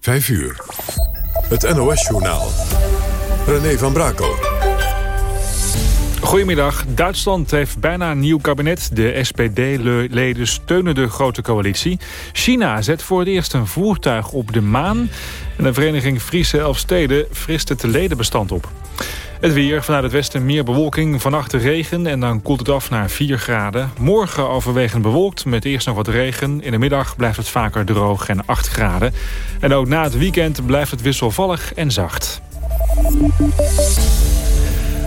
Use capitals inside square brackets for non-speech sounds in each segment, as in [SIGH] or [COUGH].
5 uur. Het NOS-journaal. René van Brakel. Goedemiddag. Duitsland heeft bijna een nieuw kabinet. De SPD-leden steunen de grote coalitie. China zet voor het eerst een voertuig op de maan. En de vereniging Friese Elfsteden frist het ledenbestand op. Het weer, vanuit het westen meer bewolking, vannacht regen en dan koelt het af naar 4 graden. Morgen overwegend bewolkt met eerst nog wat regen. In de middag blijft het vaker droog en 8 graden. En ook na het weekend blijft het wisselvallig en zacht.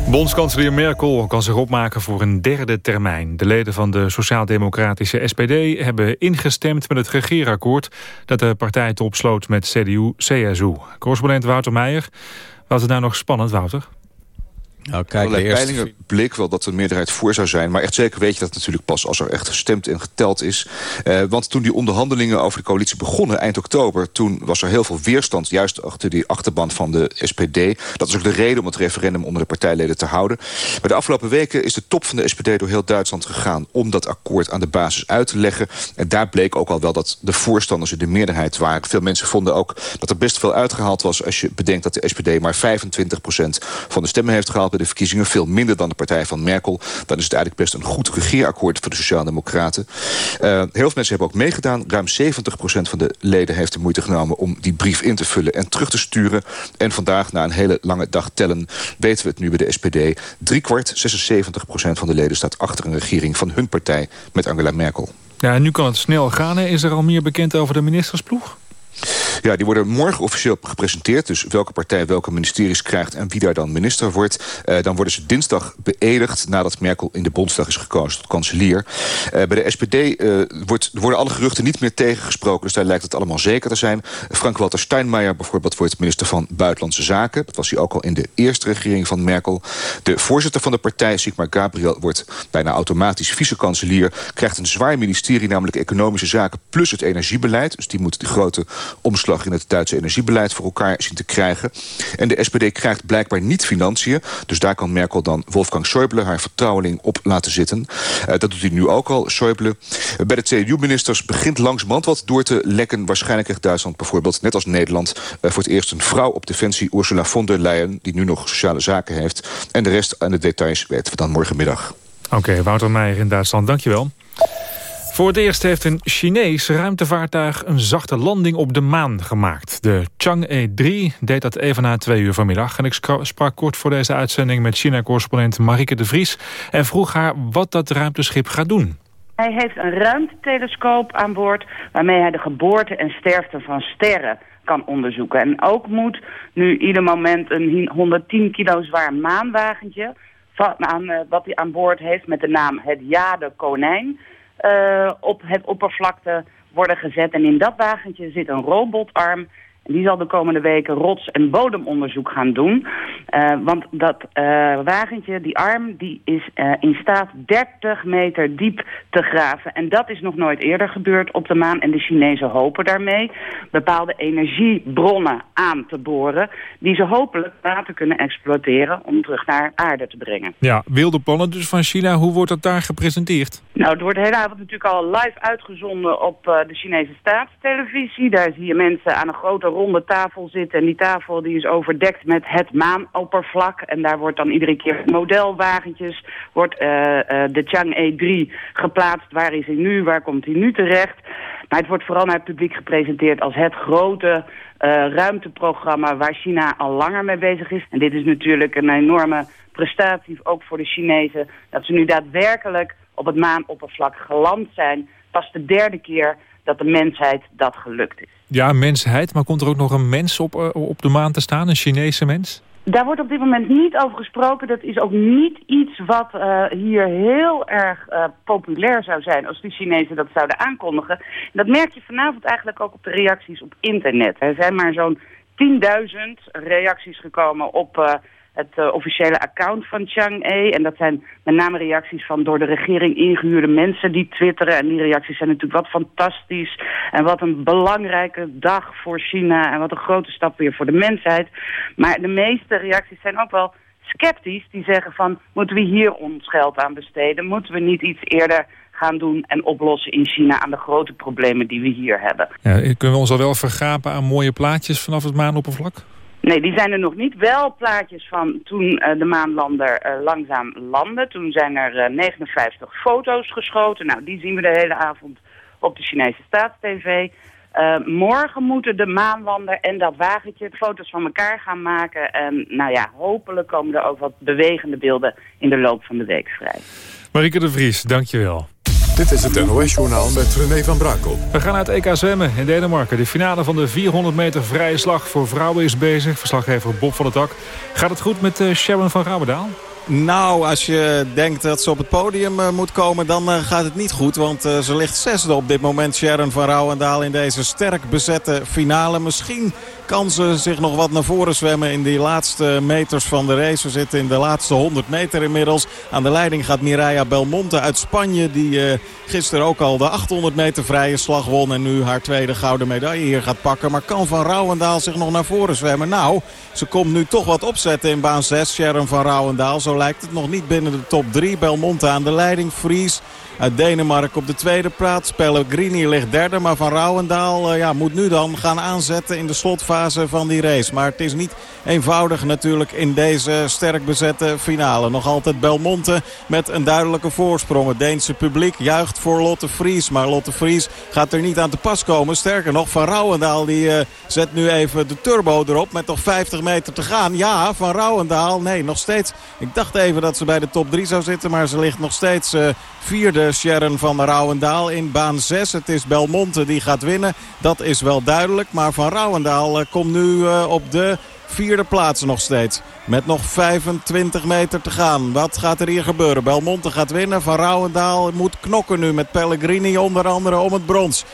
Bondskanselier Merkel kan zich opmaken voor een derde termijn. De leden van de sociaal-democratische SPD hebben ingestemd met het regeerakkoord... dat de partij opsloot met CDU-CSU. Correspondent Wouter Meijer. Was het nou nog spannend, Wouter? Nou, kijk, eerste... peilingen bleek wel dat de meerderheid voor zou zijn. Maar echt zeker weet je dat natuurlijk pas als er echt gestemd en geteld is. Uh, want toen die onderhandelingen over de coalitie begonnen eind oktober... toen was er heel veel weerstand juist achter die achterban van de SPD. Dat is ook de reden om het referendum onder de partijleden te houden. Maar de afgelopen weken is de top van de SPD door heel Duitsland gegaan... om dat akkoord aan de basis uit te leggen. En daar bleek ook al wel dat de voorstanders in de meerderheid waren. Veel mensen vonden ook dat er best veel uitgehaald was... als je bedenkt dat de SPD maar 25% van de stemmen heeft gehaald de verkiezingen. Veel minder dan de partij van Merkel. Dan is het eigenlijk best een goed regeerakkoord voor de Sociaaldemocraten. Uh, heel veel mensen hebben ook meegedaan. Ruim 70% van de leden heeft de moeite genomen om die brief in te vullen en terug te sturen. En vandaag, na een hele lange dag tellen, weten we het nu bij de SPD. Driekwart, 76% van de leden staat achter een regering van hun partij met Angela Merkel. Ja, en nu kan het snel gaan. Is er al meer bekend over de ministersploeg? Ja, die worden morgen officieel gepresenteerd. Dus welke partij welke ministeries krijgt en wie daar dan minister wordt. Uh, dan worden ze dinsdag beëdigd nadat Merkel in de Bondsdag is gekozen tot kanselier. Uh, bij de SPD eh, wordt, worden alle geruchten niet meer tegengesproken. Dus daar lijkt het allemaal zeker te zijn. Frank-Walter Steinmeier bijvoorbeeld wordt minister van Buitenlandse Zaken. Dat was hij ook al in de eerste regering van Merkel. De voorzitter van de partij, Sigmar Gabriel, wordt bijna automatisch vice-kanselier. Krijgt een zwaar ministerie, namelijk economische zaken plus het energiebeleid. Dus die moet de grote omslag in het Duitse energiebeleid voor elkaar zien te krijgen. En de SPD krijgt blijkbaar niet financiën. Dus daar kan Merkel dan Wolfgang Schäuble, haar vertrouweling, op laten zitten. Uh, dat doet hij nu ook al, Schäuble. Bij de CDU-ministers begint langzamerhand wat door te lekken. Waarschijnlijk krijgt Duitsland bijvoorbeeld, net als Nederland... Uh, voor het eerst een vrouw op defensie, Ursula von der Leyen... die nu nog sociale zaken heeft. En de rest aan de details weten we dan morgenmiddag. Oké, okay, Wouter Meijer in Duitsland, dankjewel. Voor het eerst heeft een Chinees ruimtevaartuig een zachte landing op de maan gemaakt. De Chang'e 3 deed dat even na twee uur vanmiddag. En ik sprak kort voor deze uitzending met China-correspondent Marike de Vries... en vroeg haar wat dat ruimteschip gaat doen. Hij heeft een ruimtetelescoop aan boord... waarmee hij de geboorte en sterfte van sterren kan onderzoeken. En ook moet nu ieder moment een 110 kilo zwaar maanwagentje... aan, eh, wat hij aan boord heeft met de naam het Jade Konijn op het oppervlakte worden gezet. En in dat wagentje zit een robotarm die zal de komende weken rots- en bodemonderzoek gaan doen. Uh, want dat uh, wagentje, die arm, die is uh, in staat 30 meter diep te graven. En dat is nog nooit eerder gebeurd op de maan. En de Chinezen hopen daarmee bepaalde energiebronnen aan te boren... die ze hopelijk later kunnen exploiteren om terug naar aarde te brengen. Ja, wilde plannen dus van China. Hoe wordt dat daar gepresenteerd? Nou, het wordt de hele avond natuurlijk al live uitgezonden op de Chinese staatstelevisie. Daar zie je mensen aan een grote ronde tafel zitten. En die tafel die is overdekt met het maanoppervlak. En daar wordt dan iedere keer modelwagentjes, wordt uh, uh, de Chang'e 3 geplaatst. Waar is hij nu? Waar komt hij nu terecht? Maar het wordt vooral naar het publiek gepresenteerd als het grote uh, ruimteprogramma waar China al langer mee bezig is. En dit is natuurlijk een enorme prestatie, ook voor de Chinezen, dat ze nu daadwerkelijk op het maanoppervlak geland zijn. Pas de derde keer dat de mensheid dat gelukt is. Ja, mensheid, maar komt er ook nog een mens op, uh, op de maan te staan, een Chinese mens? Daar wordt op dit moment niet over gesproken. Dat is ook niet iets wat uh, hier heel erg uh, populair zou zijn als de Chinezen dat zouden aankondigen. dat merk je vanavond eigenlijk ook op de reacties op internet. Er zijn maar zo'n 10.000 reacties gekomen op het uh, officiële account van Chang'e. En dat zijn met name reacties van door de regering ingehuurde mensen die twitteren. En die reacties zijn natuurlijk wat fantastisch. En wat een belangrijke dag voor China. En wat een grote stap weer voor de mensheid. Maar de meeste reacties zijn ook wel sceptisch. Die zeggen van, moeten we hier ons geld aan besteden? Moeten we niet iets eerder gaan doen en oplossen in China aan de grote problemen die we hier hebben. Ja, kunnen we ons al wel vergapen aan mooie plaatjes vanaf het maanoppervlak? Nee, die zijn er nog niet. Wel plaatjes van toen uh, de maanlander uh, langzaam landde. Toen zijn er uh, 59 foto's geschoten. Nou, die zien we de hele avond op de Chinese staatstv. Morgen moeten de maanlander en dat wagentje foto's van elkaar gaan maken. En nou ja, hopelijk komen er ook wat bewegende beelden in de loop van de week vrij. Marieke de Vries, dankjewel. Dit is het NOS-journaal met René van Brakel. We gaan naar het EK zwemmen in Denemarken. De finale van de 400 meter vrije slag voor vrouwen is bezig. Verslaggever Bob van het Dak. Gaat het goed met uh, Sharon van Rouwendaal? Nou, als je denkt dat ze op het podium uh, moet komen, dan uh, gaat het niet goed. Want uh, ze ligt zesde op dit moment, Sharon van Rouwendaal, in deze sterk bezette finale. Misschien kan ze zich nog wat naar voren zwemmen in die laatste meters van de race. We zitten in de laatste 100 meter inmiddels. Aan de leiding gaat Mireia Belmonte uit Spanje. Die uh, gisteren ook al de 800 meter vrije slag won. En nu haar tweede gouden medaille hier gaat pakken. Maar kan Van Rouwendaal zich nog naar voren zwemmen? Nou, ze komt nu toch wat opzetten in baan 6. Sharon van Rouwendaal. Zo lijkt het nog niet binnen de top 3. Belmonte aan de leiding. Fries uit Denemarken op de tweede plaats. Pellegrini ligt derde, maar Van Rouwendaal uh, ja, moet nu dan gaan aanzetten in de slotfase van die race. Maar het is niet eenvoudig natuurlijk in deze sterk bezette finale. Nog altijd Belmonte met een duidelijke voorsprong. Het Deense publiek juicht voor Lotte Vries. Maar Lotte Vries gaat er niet aan te pas komen. Sterker nog, Van Rouwendaal die, uh, zet nu even de turbo erop met nog 50 meter te gaan. Ja, Van Rouwendaal, nee, nog steeds. Ik dacht even dat ze bij de top 3 zou zitten, maar ze ligt nog steeds uh, vierde Sharon van Rouwendaal in baan 6. Het is Belmonte die gaat winnen. Dat is wel duidelijk. Maar Van Rouwendaal uh, komt nu uh, op de vierde plaats nog steeds. Met nog 25 meter te gaan. Wat gaat er hier gebeuren? Belmonte gaat winnen. Van Rouwendaal moet knokken nu met Pellegrini onder andere om het brons.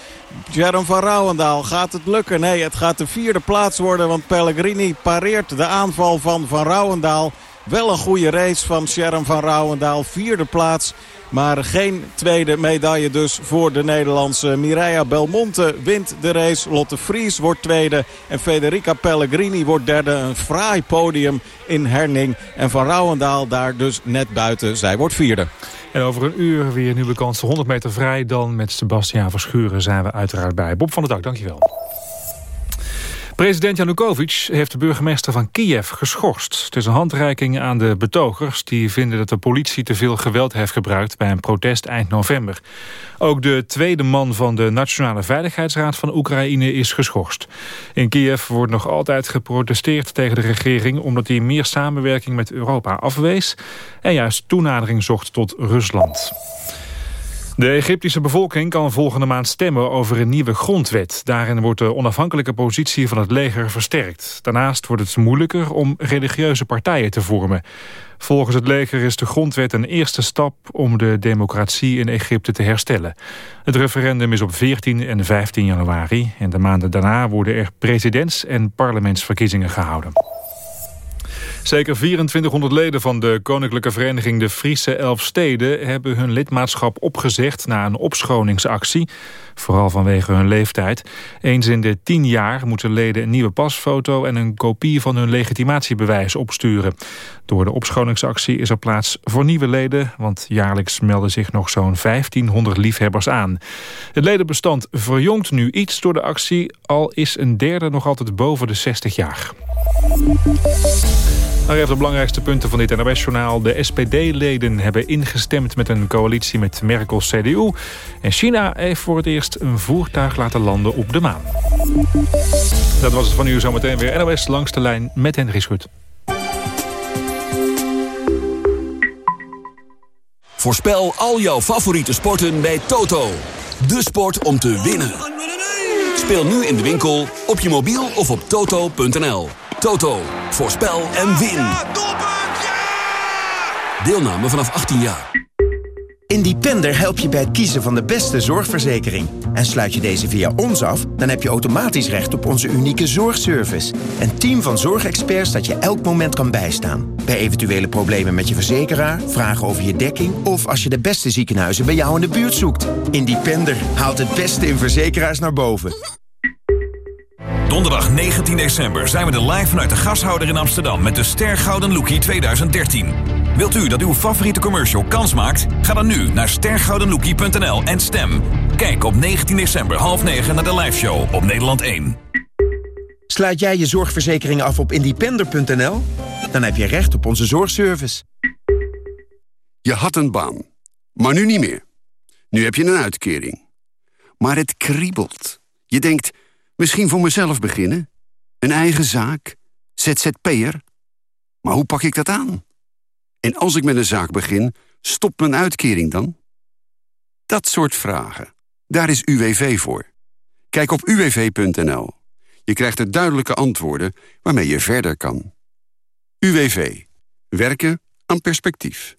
Sharon van Rouwendaal, gaat het lukken? Nee, het gaat de vierde plaats worden. Want Pellegrini pareert de aanval van Van Rouwendaal. Wel een goede race van Sharon van Rouwendaal. Vierde plaats. Maar geen tweede medaille dus voor de Nederlandse Mireia Belmonte wint de race. Lotte Vries wordt tweede en Federica Pellegrini wordt derde. Een fraai podium in Herning. En Van Rouwendaal daar dus net buiten. Zij wordt vierde. En over een uur weer nu bekend 100 meter vrij. Dan met Sebastiaan Verschuren zijn we uiteraard bij. Bob van der Dak, dankjewel. President Janukovic heeft de burgemeester van Kiev geschorst. Het is een handreiking aan de betogers die vinden dat de politie te veel geweld heeft gebruikt bij een protest eind november. Ook de tweede man van de Nationale Veiligheidsraad van Oekraïne is geschorst. In Kiev wordt nog altijd geprotesteerd tegen de regering omdat hij meer samenwerking met Europa afwees en juist toenadering zocht tot Rusland. De Egyptische bevolking kan volgende maand stemmen over een nieuwe grondwet. Daarin wordt de onafhankelijke positie van het leger versterkt. Daarnaast wordt het moeilijker om religieuze partijen te vormen. Volgens het leger is de grondwet een eerste stap om de democratie in Egypte te herstellen. Het referendum is op 14 en 15 januari. En de maanden daarna worden er presidents- en parlementsverkiezingen gehouden. Zeker 2400 leden van de Koninklijke Vereniging de Friese Elf Steden... hebben hun lidmaatschap opgezegd na een opschoningsactie. Vooral vanwege hun leeftijd. Eens in de 10 jaar moeten leden een nieuwe pasfoto... en een kopie van hun legitimatiebewijs opsturen. Door de opschoningsactie is er plaats voor nieuwe leden... want jaarlijks melden zich nog zo'n 1500 liefhebbers aan. Het ledenbestand verjongt nu iets door de actie... al is een derde nog altijd boven de 60 jaar. Nog even de belangrijkste punten van dit NOS-journaal. De SPD-leden hebben ingestemd met een coalitie met Merkel-CDU. En China heeft voor het eerst een voertuig laten landen op de maan. Dat was het van u zometeen weer. NOS langs de lijn met Henry Schut. Voorspel al jouw favoriete sporten bij Toto. De sport om te winnen. Speel nu in de winkel, op je mobiel of op toto.nl. Toto, voorspel en win. Deelname vanaf 18 jaar. Independer helpt je bij het kiezen van de beste zorgverzekering. En sluit je deze via ons af, dan heb je automatisch recht op onze unieke zorgservice. Een team van zorgexperts dat je elk moment kan bijstaan. Bij eventuele problemen met je verzekeraar, vragen over je dekking... of als je de beste ziekenhuizen bij jou in de buurt zoekt. Independer haalt het beste in verzekeraars naar boven. Donderdag 19 december zijn we er live vanuit de gashouder in Amsterdam... met de Ster Gouden Lookie 2013. Wilt u dat uw favoriete commercial kans maakt? Ga dan nu naar stergoudenlookie.nl en stem. Kijk op 19 december half 9 naar de liveshow op Nederland 1. Sluit jij je zorgverzekering af op independer.nl? Dan heb je recht op onze zorgservice. Je had een baan, maar nu niet meer. Nu heb je een uitkering. Maar het kriebelt. Je denkt, misschien voor mezelf beginnen? Een eigen zaak? ZZP'er? Maar hoe pak ik dat aan? En als ik met een zaak begin, stopt mijn uitkering dan? Dat soort vragen. Daar is UWV voor. Kijk op uwv.nl. Je krijgt er duidelijke antwoorden waarmee je verder kan. UWV. Werken aan perspectief.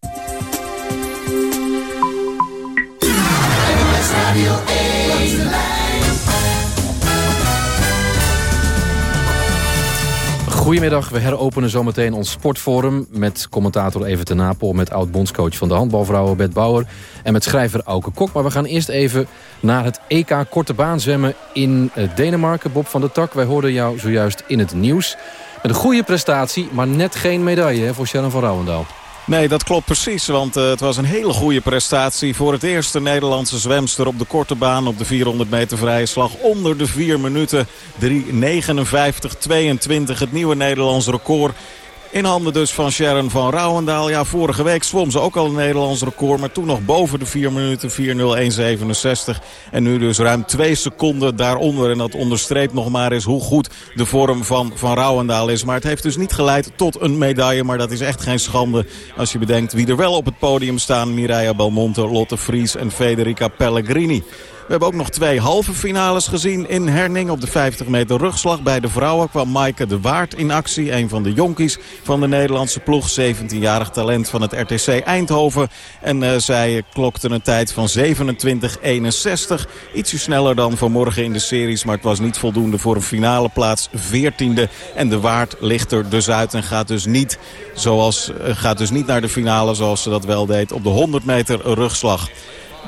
Goedemiddag, we heropenen zometeen ons sportforum... met commentator Even ten Napel, met oud-bondscoach van de handbalvrouwen Bert Bauer... en met schrijver Auke Kok. Maar we gaan eerst even naar het EK Korte Baan zwemmen in eh, Denemarken. Bob van der Tak, wij hoorden jou zojuist in het nieuws. Met een goede prestatie, maar net geen medaille voor Sharon van Rouwendaal. Nee, dat klopt precies. Want uh, het was een hele goede prestatie. Voor het eerst een Nederlandse zwemster op de korte baan op de 400 meter vrije slag. Onder de 4 minuten 3.59.22. Het nieuwe Nederlands record. In handen dus van Sharon van Rouwendaal. Ja, vorige week zwom ze ook al een Nederlands record. Maar toen nog boven de 4 minuten 4.01.67. En nu dus ruim 2 seconden daaronder. En dat onderstreept nog maar eens hoe goed de vorm van Van Rouwendaal is. Maar het heeft dus niet geleid tot een medaille. Maar dat is echt geen schande als je bedenkt wie er wel op het podium staan. Mireia Belmonte, Lotte Vries en Federica Pellegrini. We hebben ook nog twee halve finales gezien in Herning op de 50 meter rugslag. Bij de vrouwen kwam Maaike de Waard in actie. Een van de jonkies van de Nederlandse ploeg. 17-jarig talent van het RTC Eindhoven. En uh, zij klokte een tijd van 27-61. Ietsje sneller dan vanmorgen in de series. Maar het was niet voldoende voor een finale plaats. 14e. En de Waard ligt er dus uit en gaat dus niet, zoals, uh, gaat dus niet naar de finale zoals ze dat wel deed op de 100 meter rugslag.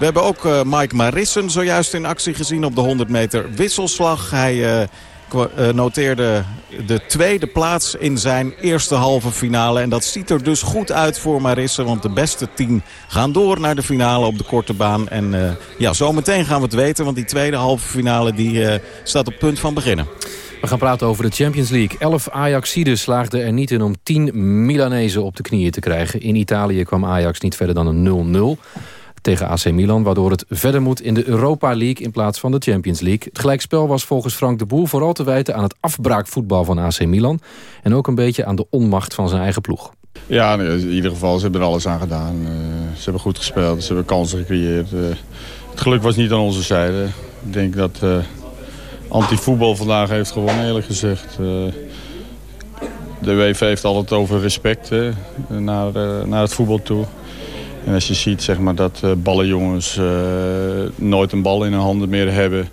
We hebben ook uh, Mike Marissen zojuist in actie gezien op de 100 meter wisselslag. Hij uh, noteerde de tweede plaats in zijn eerste halve finale. En dat ziet er dus goed uit voor Marissen. Want de beste tien gaan door naar de finale op de korte baan. En ja, zometeen gaan we het weten. Want die tweede halve finale die, staat op punt van beginnen. We gaan praten over de Champions League. Elf Ajaxiden slaagden er niet in om tien Milanezen op de knieën te krijgen. In Italië kwam Ajax niet verder dan een 0-0 tegen AC Milan... waardoor het verder moet in de Europa League in plaats van de Champions League. Het gelijkspel was volgens Frank de Boer vooral te wijten... aan het afbraakvoetbal van AC Milan... en ook een beetje aan de onmacht van zijn eigen ploeg. Ja, in ieder geval, ze hebben er alles aan gedaan. Uh, ze hebben goed gespeeld, ze hebben kansen gecreëerd. Uh, het geluk was niet aan onze zijde. Ik denk dat uh, anti-voetbal vandaag heeft gewonnen, eerlijk gezegd. de UEFA heeft altijd over respect naar het voetbal toe. En als je ziet zeg maar, dat uh, ballenjongens uh, nooit een bal in hun handen meer hebben...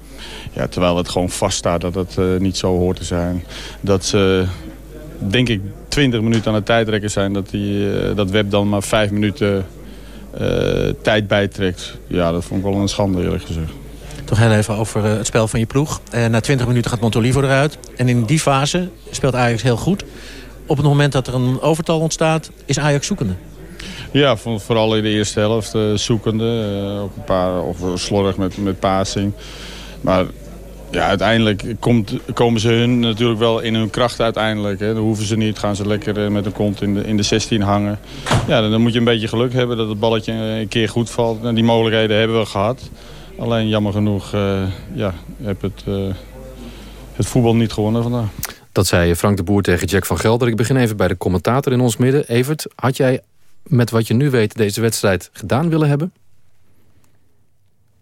Ja, terwijl het gewoon vaststaat dat het uh, niet zo hoort te zijn. Dat ze, denk ik, 20 minuten aan het tijdrekken zijn... dat die, dat Web dan maar 5 minuten tijd bijtrekt. Ja, dat vond ik wel een schande eerlijk gezegd. Toch heel even over het spel van je ploeg. na 20 minuten gaat Montolivo eruit. En in die fase speelt Ajax heel goed. Op het moment dat er een overtal ontstaat, is Ajax zoekende. Ja, vooral in de eerste helft uh, zoekende. Uh, een paar, of slordig met, met passing. Maar ja, uiteindelijk komt, komen ze hun natuurlijk wel in hun kracht uiteindelijk. Hè. Dan hoeven ze niet, gaan ze lekker uh, met een kont in de, in de 16 hangen. Ja, dan, moet je een beetje geluk hebben dat het balletje een keer goed valt. En die mogelijkheden hebben we gehad. Alleen jammer genoeg ja, heb het, het voetbal niet gewonnen vandaag. Dat zei Frank de Boer tegen Jack van Gelder. Ik begin even bij de commentator in ons midden. Evert, had jij met wat je nu weet deze wedstrijd gedaan willen hebben?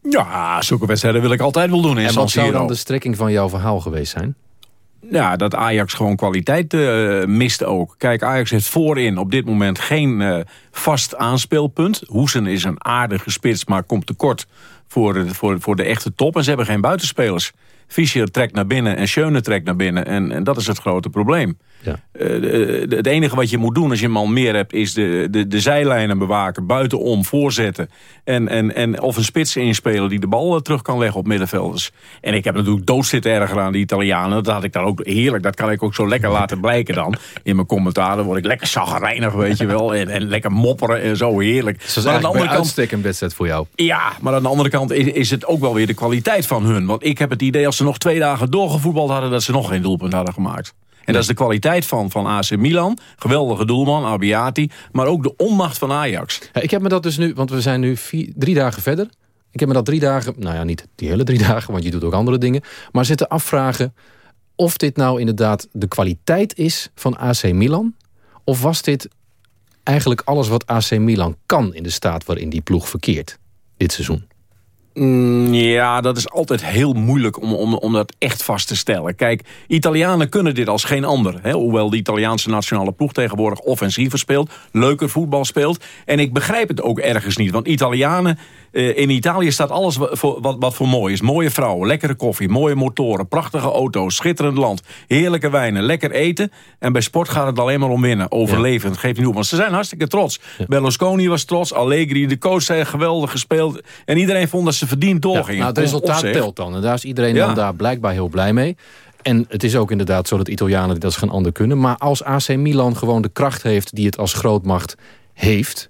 Ja, zulke wedstrijden wil ik altijd wel doen. In en wat zou dan de strekking van jouw verhaal geweest zijn? Ja, dat Ajax gewoon kwaliteit uh, mist ook. Kijk, Ajax heeft voorin op dit moment geen uh, vast aanspeelpunt. Hoesen is een aardige spits, maar komt tekort voor, voor, voor de echte top. En ze hebben geen buitenspelers. Fischer trekt naar binnen en Schöne trekt naar binnen. En, en dat is het grote probleem. Ja. Uh, het enige wat je moet doen als je een man meer hebt... is de, de, de zijlijnen bewaken, buitenom, voorzetten. En, en, en of een spits inspelen die de bal terug kan leggen op middenvelders. En ik heb natuurlijk doodzitten erger aan de Italianen. Dat had ik daar ook heerlijk. Dat kan ik ook zo lekker laten blijken dan. In mijn commentaar word ik lekker zagrijnig, weet je wel. En, en lekker mopperen en zo heerlijk. Dus is aan de andere kant een wedstrijd voor jou. Ja, maar aan de andere kant is, is het ook wel weer de kwaliteit van hun. Want ik heb het idee als ze nog twee dagen doorgevoetbald hadden... dat ze nog geen doelpunt hadden gemaakt. En dat is de kwaliteit van, van AC Milan. Geweldige doelman, Abiati. Maar ook de onmacht van Ajax. Ja, ik heb me dat dus nu, want we zijn nu vier, drie dagen verder. Ik heb me dat drie dagen, nou ja, niet die hele drie [LAUGHS] dagen... want je doet ook andere dingen. Maar zitten afvragen of dit nou inderdaad de kwaliteit is van AC Milan... of was dit eigenlijk alles wat AC Milan kan in de staat waarin die ploeg verkeert dit seizoen? Mm, ja, dat is altijd heel moeilijk om, om, om dat echt vast te stellen. Kijk, Italianen kunnen dit als geen ander. Hè? Hoewel de Italiaanse nationale ploeg tegenwoordig offensiever speelt. Leuker voetbal speelt. En ik begrijp het ook ergens niet. Want Italianen eh, in Italië staat alles voor, wat, wat voor mooi is. Mooie vrouwen, lekkere koffie, mooie motoren, prachtige auto's, schitterend land, heerlijke wijnen, lekker eten. En bij sport gaat het alleen maar om winnen, overleven. Ja. Geef niet op, want ze zijn hartstikke trots. Berlusconi was trots, Allegri, de coach zei geweldig gespeeld. En iedereen vond dat ze verdiend doorgingen. nou, het resultaat telt dan. En daar is iedereen dan daar blijkbaar heel blij mee. En het is ook inderdaad zo dat Italianen als geen ander kunnen. Maar als AC Milan gewoon de kracht heeft die het als grootmacht heeft...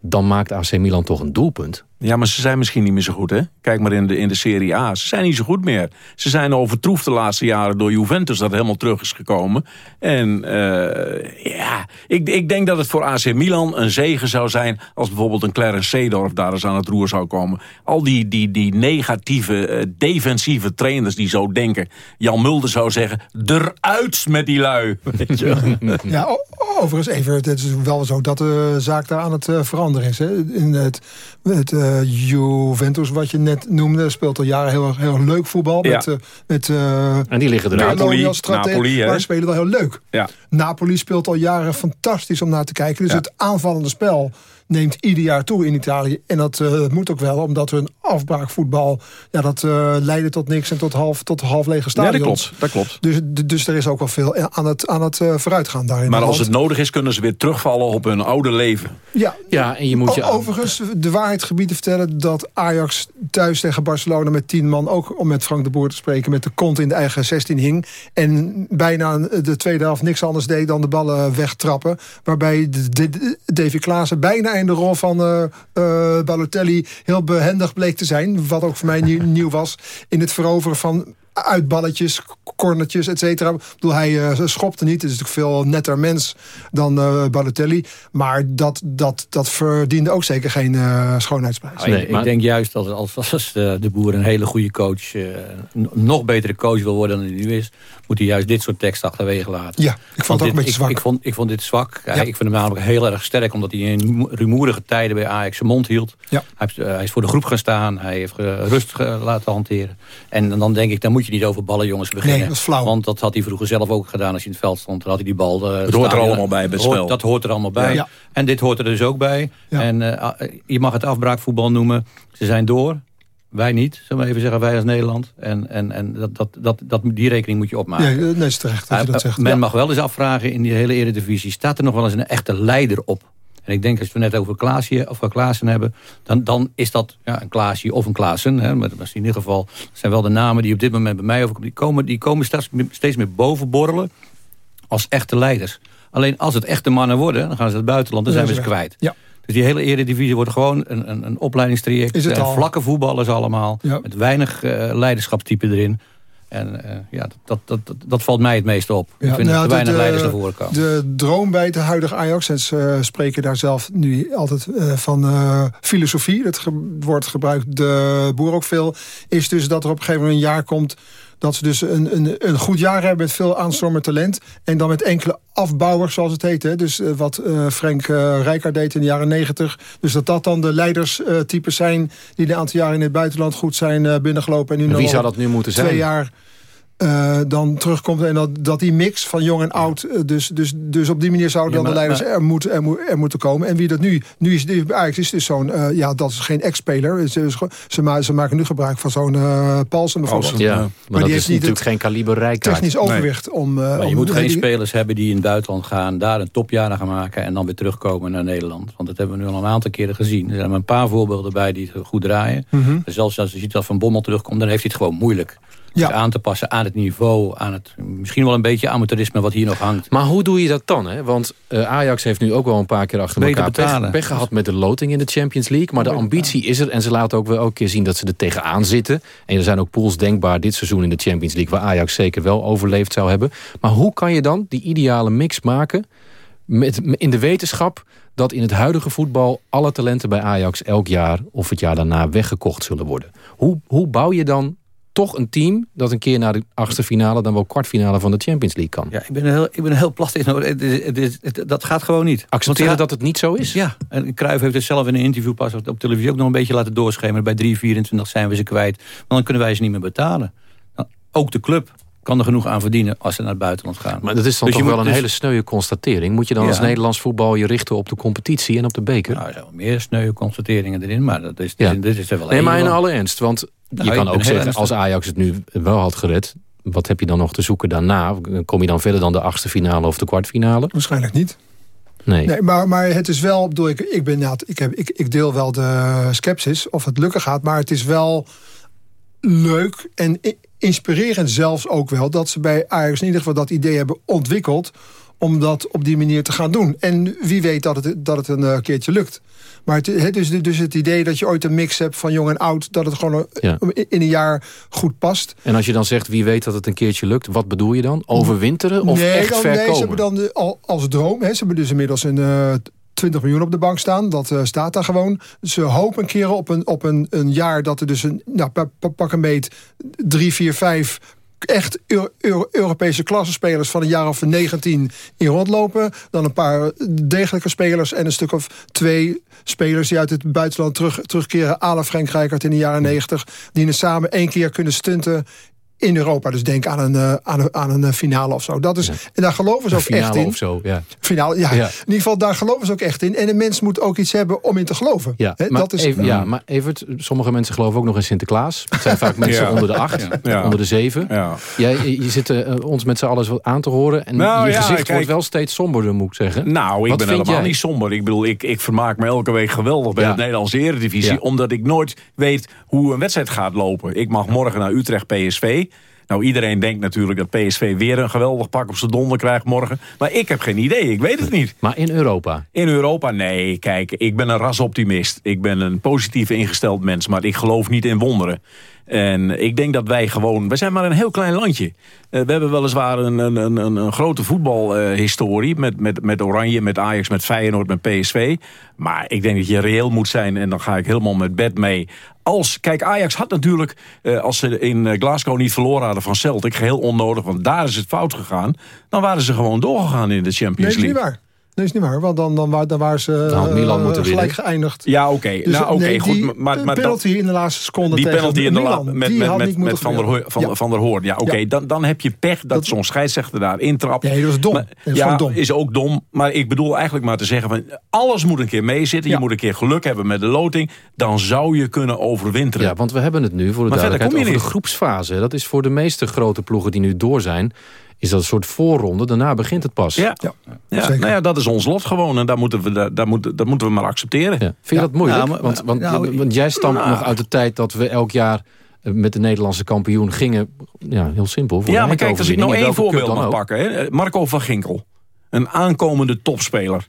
dan maakt AC Milan toch een doelpunt. Ja, maar ze zijn misschien niet meer zo goed, hè? Kijk maar in de, in de Serie A. Ze zijn niet zo goed meer. Ze zijn overtroefd de laatste jaren door Juventus... dat helemaal terug is gekomen. En uh, ja, ik, ik denk dat het voor AC Milan een zegen zou zijn... als bijvoorbeeld een Clarence Seedorf daar eens aan het roer zou komen. Al die, die, die negatieve, uh, defensieve trainers die zo denken. Jan Mulder zou zeggen, eruit met die lui. [LAUGHS] Weet je? Ja, overigens even, het is wel zo dat de zaak daar aan het uh, veranderen is. Hè? In het... het Juventus, wat je net noemde, speelt al jaren heel, heel leuk voetbal. Ja. Met, uh, met, uh, en die liggen eruit. Napoli, Napoli, maar spelen wel heel leuk. Ja. Napoli speelt al jaren fantastisch om naar te kijken. Dus ja. het aanvallende spel neemt ieder jaar toe in Italië. En dat uh, moet ook wel, omdat hun afbraakvoetbal... Ja, dat uh, leidde tot niks en tot half, tot half lege stadions. Ja, dat klopt. Dat klopt. Dus, dus er is ook wel veel aan het, aan het uh, vooruitgaan daarin. Maar als het nodig is, kunnen ze weer terugvallen op hun oude leven. Ja, ja en je moet je... Overigens, de waarheid gebied te vertellen... dat Ajax thuis tegen Barcelona met tien man... ook om met Frank de Boer te spreken... met de kont in de eigen 16 hing... en bijna de tweede helft niks anders deed dan de ballen wegtrappen. Waarbij de, de, de, Davy Klaassen bijna de rol van uh, uh, Balotelli heel behendig bleek te zijn. Wat ook voor mij nieuw was. In het veroveren van uitballetjes, cornertjes, et cetera. Ik bedoel, hij uh, schopte niet. Het is natuurlijk veel netter mens dan uh, Balotelli. Maar dat, dat, dat verdiende ook zeker geen uh, schoonheidsprijs. Nee, ik denk juist dat als, als de, de boer een hele goede coach... nog betere coach wil worden dan hij nu is... moet hij juist dit soort tekst achterwege laten. Ja, ik vond het ook dit, een beetje ik, zwak. Ik vond, ik vond dit zwak. Ja. Ik vind hem namelijk heel erg sterk... omdat hij in rumoerige tijden bij Ajax zijn mond hield. Ja. Hij, hij, is voor de groep gaan staan. Hij heeft rust laten hanteren. En dan denk ik, dan moet je niet over ballen jongens beginnen. Nee, dat is flauw. Want dat had hij vroeger zelf ook gedaan als hij in het veld stond. Dan had hij die bal... Uh, dat hoort er allemaal bij, bij hoort, Dat hoort er allemaal bij. Ja, ja. En dit hoort er dus ook bij. Ja. En uh, je mag het afbraakvoetbal noemen. Ze zijn door. Wij niet, zullen we even zeggen, wij als Nederland. En, en, en dat, dat, dat, dat, die rekening moet je opmaken. Nee, nee is terecht dat je dat zegt. Men mag wel eens afvragen in die hele eredivisie... staat er nog wel eens een echte leider op? En ik denk, als we het net over Klaasje of Klaassen hebben... Dan, dan is dat ja, een Klaasje of een Klaassen. Hè, maar in ieder geval zijn wel de namen die op dit moment bij mij overkomen. Die komen, die komen steeds, steeds meer boven borrelen als echte leiders. Alleen als het echte mannen worden, dan gaan ze naar het buitenland. Dan zijn we ze kwijt. Ja. Dus die hele eredivisie wordt gewoon een, een, een opleidingstraject. Is het al? Vlakke voetballers allemaal. Ja. Met weinig uh, leiderschapstype erin. En uh, ja, dat, dat, dat, dat, valt mij het meest op. Ja, ik vind nou, dat te weinig de, leiders naar voren komen. De droom bij het huidige Ajax, en ze uh, spreken daar zelf nu altijd uh, van uh, filosofie. Dat ge wordt gebruikt de boer ook veel. Is dus dat er op een gegeven moment een jaar komt dat ze dus een, een, een goed jaar hebben met veel aanstormend talent. En dan met enkele afbouwers, zoals het heet. Hè? Dus uh, wat uh, Frank uh, Rijkaard deed in de jaren negentig. Dus dat dat dan de leiderstypes zijn... die een aantal jaren in het buitenland goed zijn binnengelopen. En nu en wie nog zou dat nu moeten twee zijn? jaar uh, dan terugkomt. En dat, dat die mix van jong en oud... Uh, dus, dus, dus op die manier zouden dan de leiders er, moet, er, moet, er moeten komen. En wie dat nu... Nu is eigenlijk is dus zo'n... Uh, ja, dat is geen ex-speler. Ze, ze, ze, maken nu gebruik van zo'n uh, Paulsen bijvoorbeeld. Ja, maar, maar dat die is natuurlijk geen kaliber rijkheid. Technisch overwicht nee. om... maar je om moet geen die... spelers hebben die in het buitenland gaan... daar een topjaar gaan maken en dan weer terugkomen naar Nederland. Want dat hebben we nu al een aantal keren gezien. Er zijn een paar voorbeelden bij die goed draaien. Mm -hmm. Zelfs als je ziet dat Van Bommel terugkomt... dan heeft hij het gewoon moeilijk ja. aan te passen aan het niveau, aan het misschien wel een beetje amateurisme wat hier nog hangt. Maar hoe doe je dat dan? Hè? Want uh, Ajax heeft nu ook wel een paar keer achter Beter elkaar pech, pech, gehad met de loting in de Champions League. Maar de ambitie is er en ze laten ook wel elke keer zien dat ze er tegenaan zitten. En er zijn ook pools denkbaar dit seizoen in de Champions League waar Ajax zeker wel overleefd zou hebben. Maar hoe kan je dan die ideale mix maken met, in de wetenschap dat in het huidige voetbal alle talenten bij Ajax elk jaar of het jaar daarna weggekocht zullen worden? Hoe, hoe bouw je dan toch een team dat een keer naar de achtste finale... dan wel kwartfinale van de Champions League kan. Ja, ik ben heel, ik ben heel plat in. Dat gaat gewoon niet. Accepteren dat het niet zo is? Ja, en Cruijff heeft het zelf in een interview pas op televisie... ook nog een beetje laten doorschemeren. Bij 3,24 zijn we ze kwijt. Want dan kunnen wij ze niet meer betalen. Nou, ook de club kan er genoeg aan verdienen als ze naar het buitenland gaan. Maar dat is dan dus toch wel een dus... hele sneuwe constatering. Moet je dan ja. als Nederlands voetbal je richten op de competitie en op de beker? Nou, er zijn wel meer sneuwe constateringen erin, maar dat is, ja. dit is er wel Nee, maar in alle ernst, want nou, je kan ook zeggen, ernstig. als Ajax het nu wel had gered... wat heb je dan nog te zoeken daarna? Kom je dan verder dan de achtste finale of de kwartfinale? Waarschijnlijk niet. Nee. nee maar, maar het is wel, bedoel, ik, ik, ben, nou, ik, heb, ik, ik deel wel de sceptisch of het lukken gaat... maar het is wel leuk en inspirerend zelfs ook wel... dat ze bij Ajax in ieder geval dat idee hebben ontwikkeld... om dat op die manier te gaan doen. En wie weet dat het, dat het een uh, keertje lukt. Maar het, het is dus het idee dat je ooit een mix hebt van jong en oud... dat het gewoon ja. in een jaar goed past. En als je dan zegt wie weet dat het een keertje lukt... wat bedoel je dan? Overwinteren of nee, echt dan, nee, ze hebben dan de, al, als droom... Hè, ze hebben dus inmiddels een... Uh, 20 miljoen op de bank staan. Dat uh, staat daar gewoon. Ze hopen keer op een, op een, een jaar dat er dus een nou, pak een beet 3, 4, 5 echt Euro Euro Europese van een jaar of 19 in rondlopen. Dan een paar degelijke spelers en een stuk of twee spelers die uit het buitenland terug, terugkeren. Ala Frank Rijkaard in de jaren 90. Die samen één keer kunnen stunten in Europa. Dus denk aan een, uh, aan een, aan een finale of zo. Dat is, ja. En daar geloven ze ook echt in. of zo, ja. Finale, ja. ja. In ieder geval, daar geloven ze ook echt in. En een mens moet ook iets hebben om in te geloven. Ja, He, maar, dat is, even, ja, maar Evert, sommige mensen geloven ook nog in Sinterklaas. Het zijn vaak [LAUGHS] mensen onder de acht, onder de zeven. Ja. Jij, je zit uh, ons met z'n allen aan te horen. En nou, je gezicht kijk, wordt wel steeds somberder, moet ik zeggen. Nou, ik wat ben helemaal jij? niet somber. Ik bedoel, ik, ik vermaak me elke week geweldig bij het Nederlandse Eredivisie. Omdat ik nooit weet hoe een wedstrijd gaat lopen. Ik mag morgen naar Utrecht PSV. Nou, iedereen denkt natuurlijk dat PSV weer een geweldig pak op zijn donder krijgt morgen. Maar ik heb geen idee, ik weet het niet. Maar in Europa? In Europa, nee. Kijk, ik ben een rasoptimist. Ik ben een positief ingesteld mens, maar ik geloof niet in wonderen. En ik denk dat wij gewoon... We zijn maar een heel klein landje. Uh, we hebben weliswaar een, een, een, een grote voetbalhistorie... Uh, met, met, met Oranje, met Ajax, met Feyenoord, met PSV. Maar ik denk dat je reëel moet zijn... en dan ga ik helemaal met bed mee... Als, kijk, Ajax had natuurlijk, uh, als ze in Glasgow niet verloren hadden van Celtic... geheel onnodig, want daar is het fout gegaan... dan waren ze gewoon doorgegaan in de Champions League. Nee, is niet waar. Nee, is niet waar, want dan, dan, dan, dan waren ze nou, Milan uh, moeten gelijk winnen. geëindigd. Ja, oké. Okay. Dus, nou, oké, nee, goed. Die, maar, maar penalty in de laatste seconde die tegen penalty in de Milan, la, met, die met, met, van, der Hoorn, van, ja. van der Hoorn. Ja, oké, okay, ja. dan, dan heb je pech dat, dat zo'n scheidsrechter daar intrapt. Nee, dat is dom. Maar, dat is ja, dom. is ook dom. Maar ik bedoel eigenlijk maar te zeggen... Van, alles moet een keer meezitten. Ja. Je moet een keer geluk hebben met de loting. Dan zou je kunnen overwinteren. Ja, want we hebben het nu voor de maar duidelijkheid over de groepsfase. Dat is voor de meeste grote ploegen die nu door zijn is dat een soort voorronde. Daarna begint het pas. Ja, ja. ja. Nou ja dat is ons lot gewoon. En daar moeten we, daar, daar moeten, dat moeten we maar accepteren. Ja. Vind je dat moeilijk? maar, want, want, nou, want, jij stamt nou, nog uit de tijd dat we elk jaar met de Nederlandse kampioen gingen. Ja, heel simpel. Voor ja, maar kijk, als ik nou één voorbeeld mag pakken. Hè? Marco van Ginkel. Een aankomende topspeler.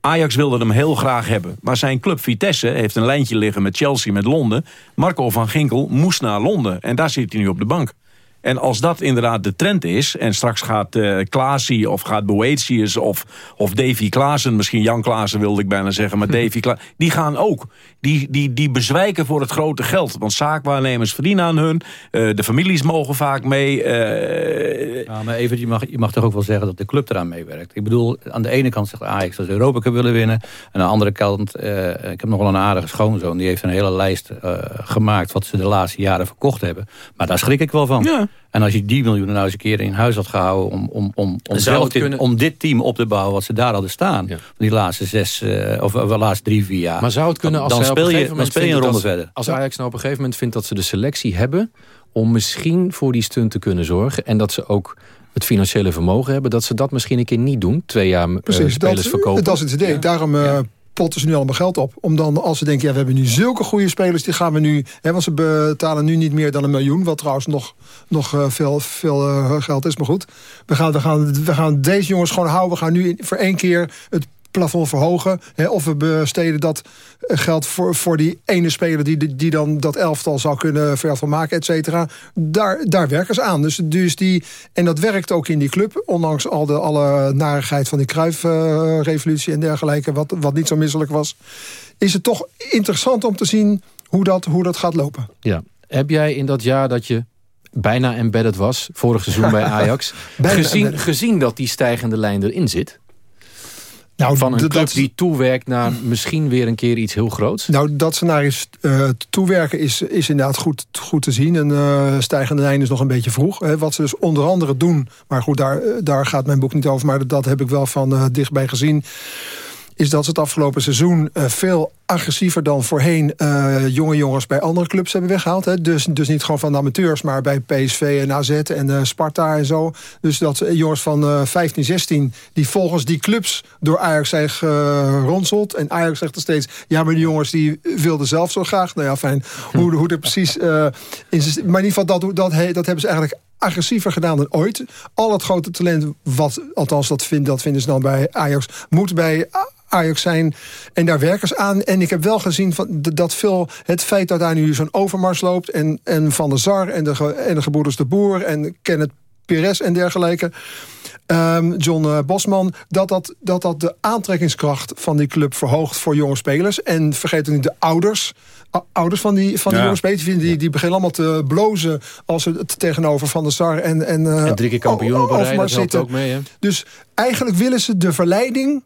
Ajax wilde hem heel graag hebben. Maar zijn club Vitesse heeft een lijntje liggen met Chelsea, met Londen. Marco van Ginkel moest naar Londen. En daar zit hij nu op de bank. En als dat inderdaad de trend is... en straks gaat uh, Klaasie of gaat Boetius of, of Davy Klaassen... misschien Jan Klaassen wilde ik bijna zeggen, maar [LAUGHS] Davy Klaassen... die gaan ook. Die, die, die bezwijken voor het grote geld. Want zaakwaarnemers verdienen aan hun. Uh, de families mogen vaak mee. Uh... Ja, maar even, je mag, je mag toch ook wel zeggen dat de club eraan meewerkt. Ik bedoel, aan de ene kant zegt Ajax dat ze Europa Cup willen winnen. Aan de andere kant, ik heb nog wel een aardige schoonzoon... die heeft een hele lijst gemaakt wat ze de laatste jaren verkocht hebben. Maar daar schrik ik wel van. Ja. En als je die miljoenen nou eens een keer in huis had gehouden... om, om, om, om, zelf dit, kunnen... om dit team op te bouwen wat ze daar hadden staan... Ja. die laatste zes, uh, of de laatste drie, vier jaar... Maar zou het kunnen als dan, speel je, dan speel je een ronde als, verder. Als Ajax nou op een gegeven moment vindt dat ze de selectie hebben... om misschien voor die stunt te kunnen zorgen... en dat ze ook het financiële vermogen hebben... dat ze dat misschien een keer niet doen. Twee jaar Precies, uh, spelers dat, verkopen. Dat is het idee. Ja. Daarom... Uh, potten ze nu allemaal geld op. Om dan, als ze denken, ja, we hebben nu zulke goede spelers... die gaan we nu, hè, want ze betalen nu niet meer dan een miljoen... wat trouwens nog, nog uh, veel, veel uh, geld is, maar goed. We gaan, we, gaan, we gaan deze jongens gewoon houden. We gaan nu voor één keer het plafond verhogen. Hè, of we besteden dat geld voor, voor die ene speler... Die, die dan dat elftal zou kunnen verder maken, et cetera. Daar, daar werken ze aan. Dus, dus die, en dat werkt ook in die club. Ondanks al de, alle narigheid van die Kruif-revolutie uh, en dergelijke... Wat, wat niet zo misselijk was... is het toch interessant om te zien hoe dat, hoe dat gaat lopen. Ja. Heb jij in dat jaar dat je bijna embedded was... vorig seizoen bij [LAUGHS] Ajax... gezien, gezien dat die stijgende lijn erin zit... Nou, van een club dat, die toewerkt naar misschien weer een keer iets heel groots? Nou, dat scenario uh, toewerken is, is inderdaad goed, goed te zien. En uh, stijgende lijn is nog een beetje vroeg. Hè. Wat ze dus onder andere doen, maar goed, daar, daar gaat mijn boek niet over... maar dat heb ik wel van uh, dichtbij gezien is dat ze het afgelopen seizoen uh, veel agressiever dan voorheen... Uh, jonge jongens bij andere clubs hebben weggehaald. Hè. Dus, dus niet gewoon van de amateurs, maar bij PSV en AZ en uh, Sparta en zo. Dus dat jongens van 15, 16 die volgens die clubs door Ajax zijn geronseld. En Ajax zegt er steeds, ja, maar die jongens die wilden zelf zo graag. Nou ja, fijn, hoe, hoe er precies... in, maar in ieder geval, dat, dat, dat hebben ze eigenlijk agressiever gedaan dan ooit. Al het grote talent, wat, althans dat, vind, dat vinden ze dan bij Ajax... moet bij Ajax zijn. En daar werken ze aan. En ik heb wel gezien van, dat veel het feit dat daar nu zo'n overmars loopt... en, en Van der Zar en de, en de de Boer en Kenneth Perez en dergelijke... Um, John uh, Bosman, dat dat, dat dat de aantrekkingskracht van die club verhoogt voor jonge spelers. En vergeet ook niet de ouders ouders van die, van die ja. jonge spelers, die, die, die beginnen allemaal te blozen... als ze het tegenover Van der Sar en... En, uh, en drie keer kampioen op een rij, dat helpt ook mee, hè? Dus eigenlijk willen ze de verleiding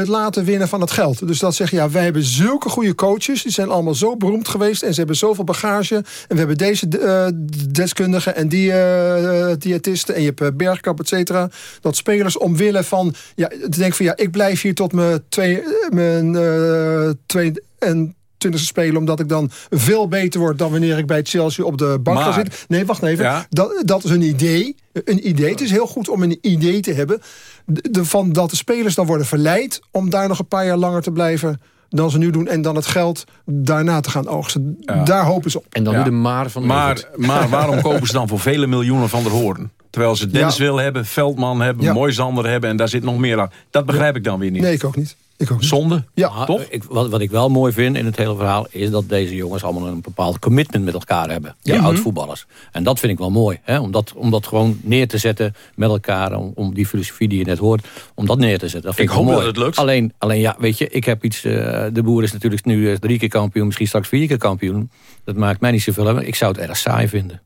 het laten winnen van het geld. Dus dat zeg je, ja, wij hebben zulke goede coaches. Die zijn allemaal zo beroemd geweest. En ze hebben zoveel bagage. En we hebben deze uh, deskundigen en die uh, diëtisten. En je hebt Bergkamp, et cetera. Dat spelers omwille van... Ja, te denken van, ja, ik blijf hier tot mijn twee... Mijn, uh, twee en 20 spelen... omdat ik dan veel beter word dan wanneer ik bij Chelsea op de bank ga zitten. Nee, wacht even. Ja. Dat, dat is een idee. Een idee. Het is heel goed om een idee te hebben. De, van dat de spelers dan worden verleid... om daar nog een paar jaar langer te blijven dan ze nu doen. En dan het geld daarna te gaan oogsten. Ja. Daar hopen ze op. En dan ja. nu de maar van de maar, maar [LAUGHS] waarom kopen ze dan voor vele miljoenen van der Hoorn? Terwijl ze Dens ja. wil hebben, Veldman hebben, ja. Moisander hebben... en daar zit nog meer aan. Dat begrijp ik dan weer niet. Nee, ik ook niet. Ik ook Zonde, ja. toch? Ik, wat, wat ik wel mooi vind in het hele verhaal... is dat deze jongens allemaal een bepaald commitment met elkaar hebben. Die ja. oud-voetballers. En dat vind ik wel mooi. Hè? Om, dat, om dat gewoon neer te zetten met elkaar. Om, om die filosofie die je net hoort, om dat neer te zetten. Dat vind ik, ik hoop mooi. dat het lukt. Alleen, alleen ja, weet je, ik heb iets... Uh, de boer is natuurlijk nu drie keer kampioen. Misschien straks vier keer kampioen. Dat maakt mij niet zoveel hebben. Ik zou het erg saai vinden.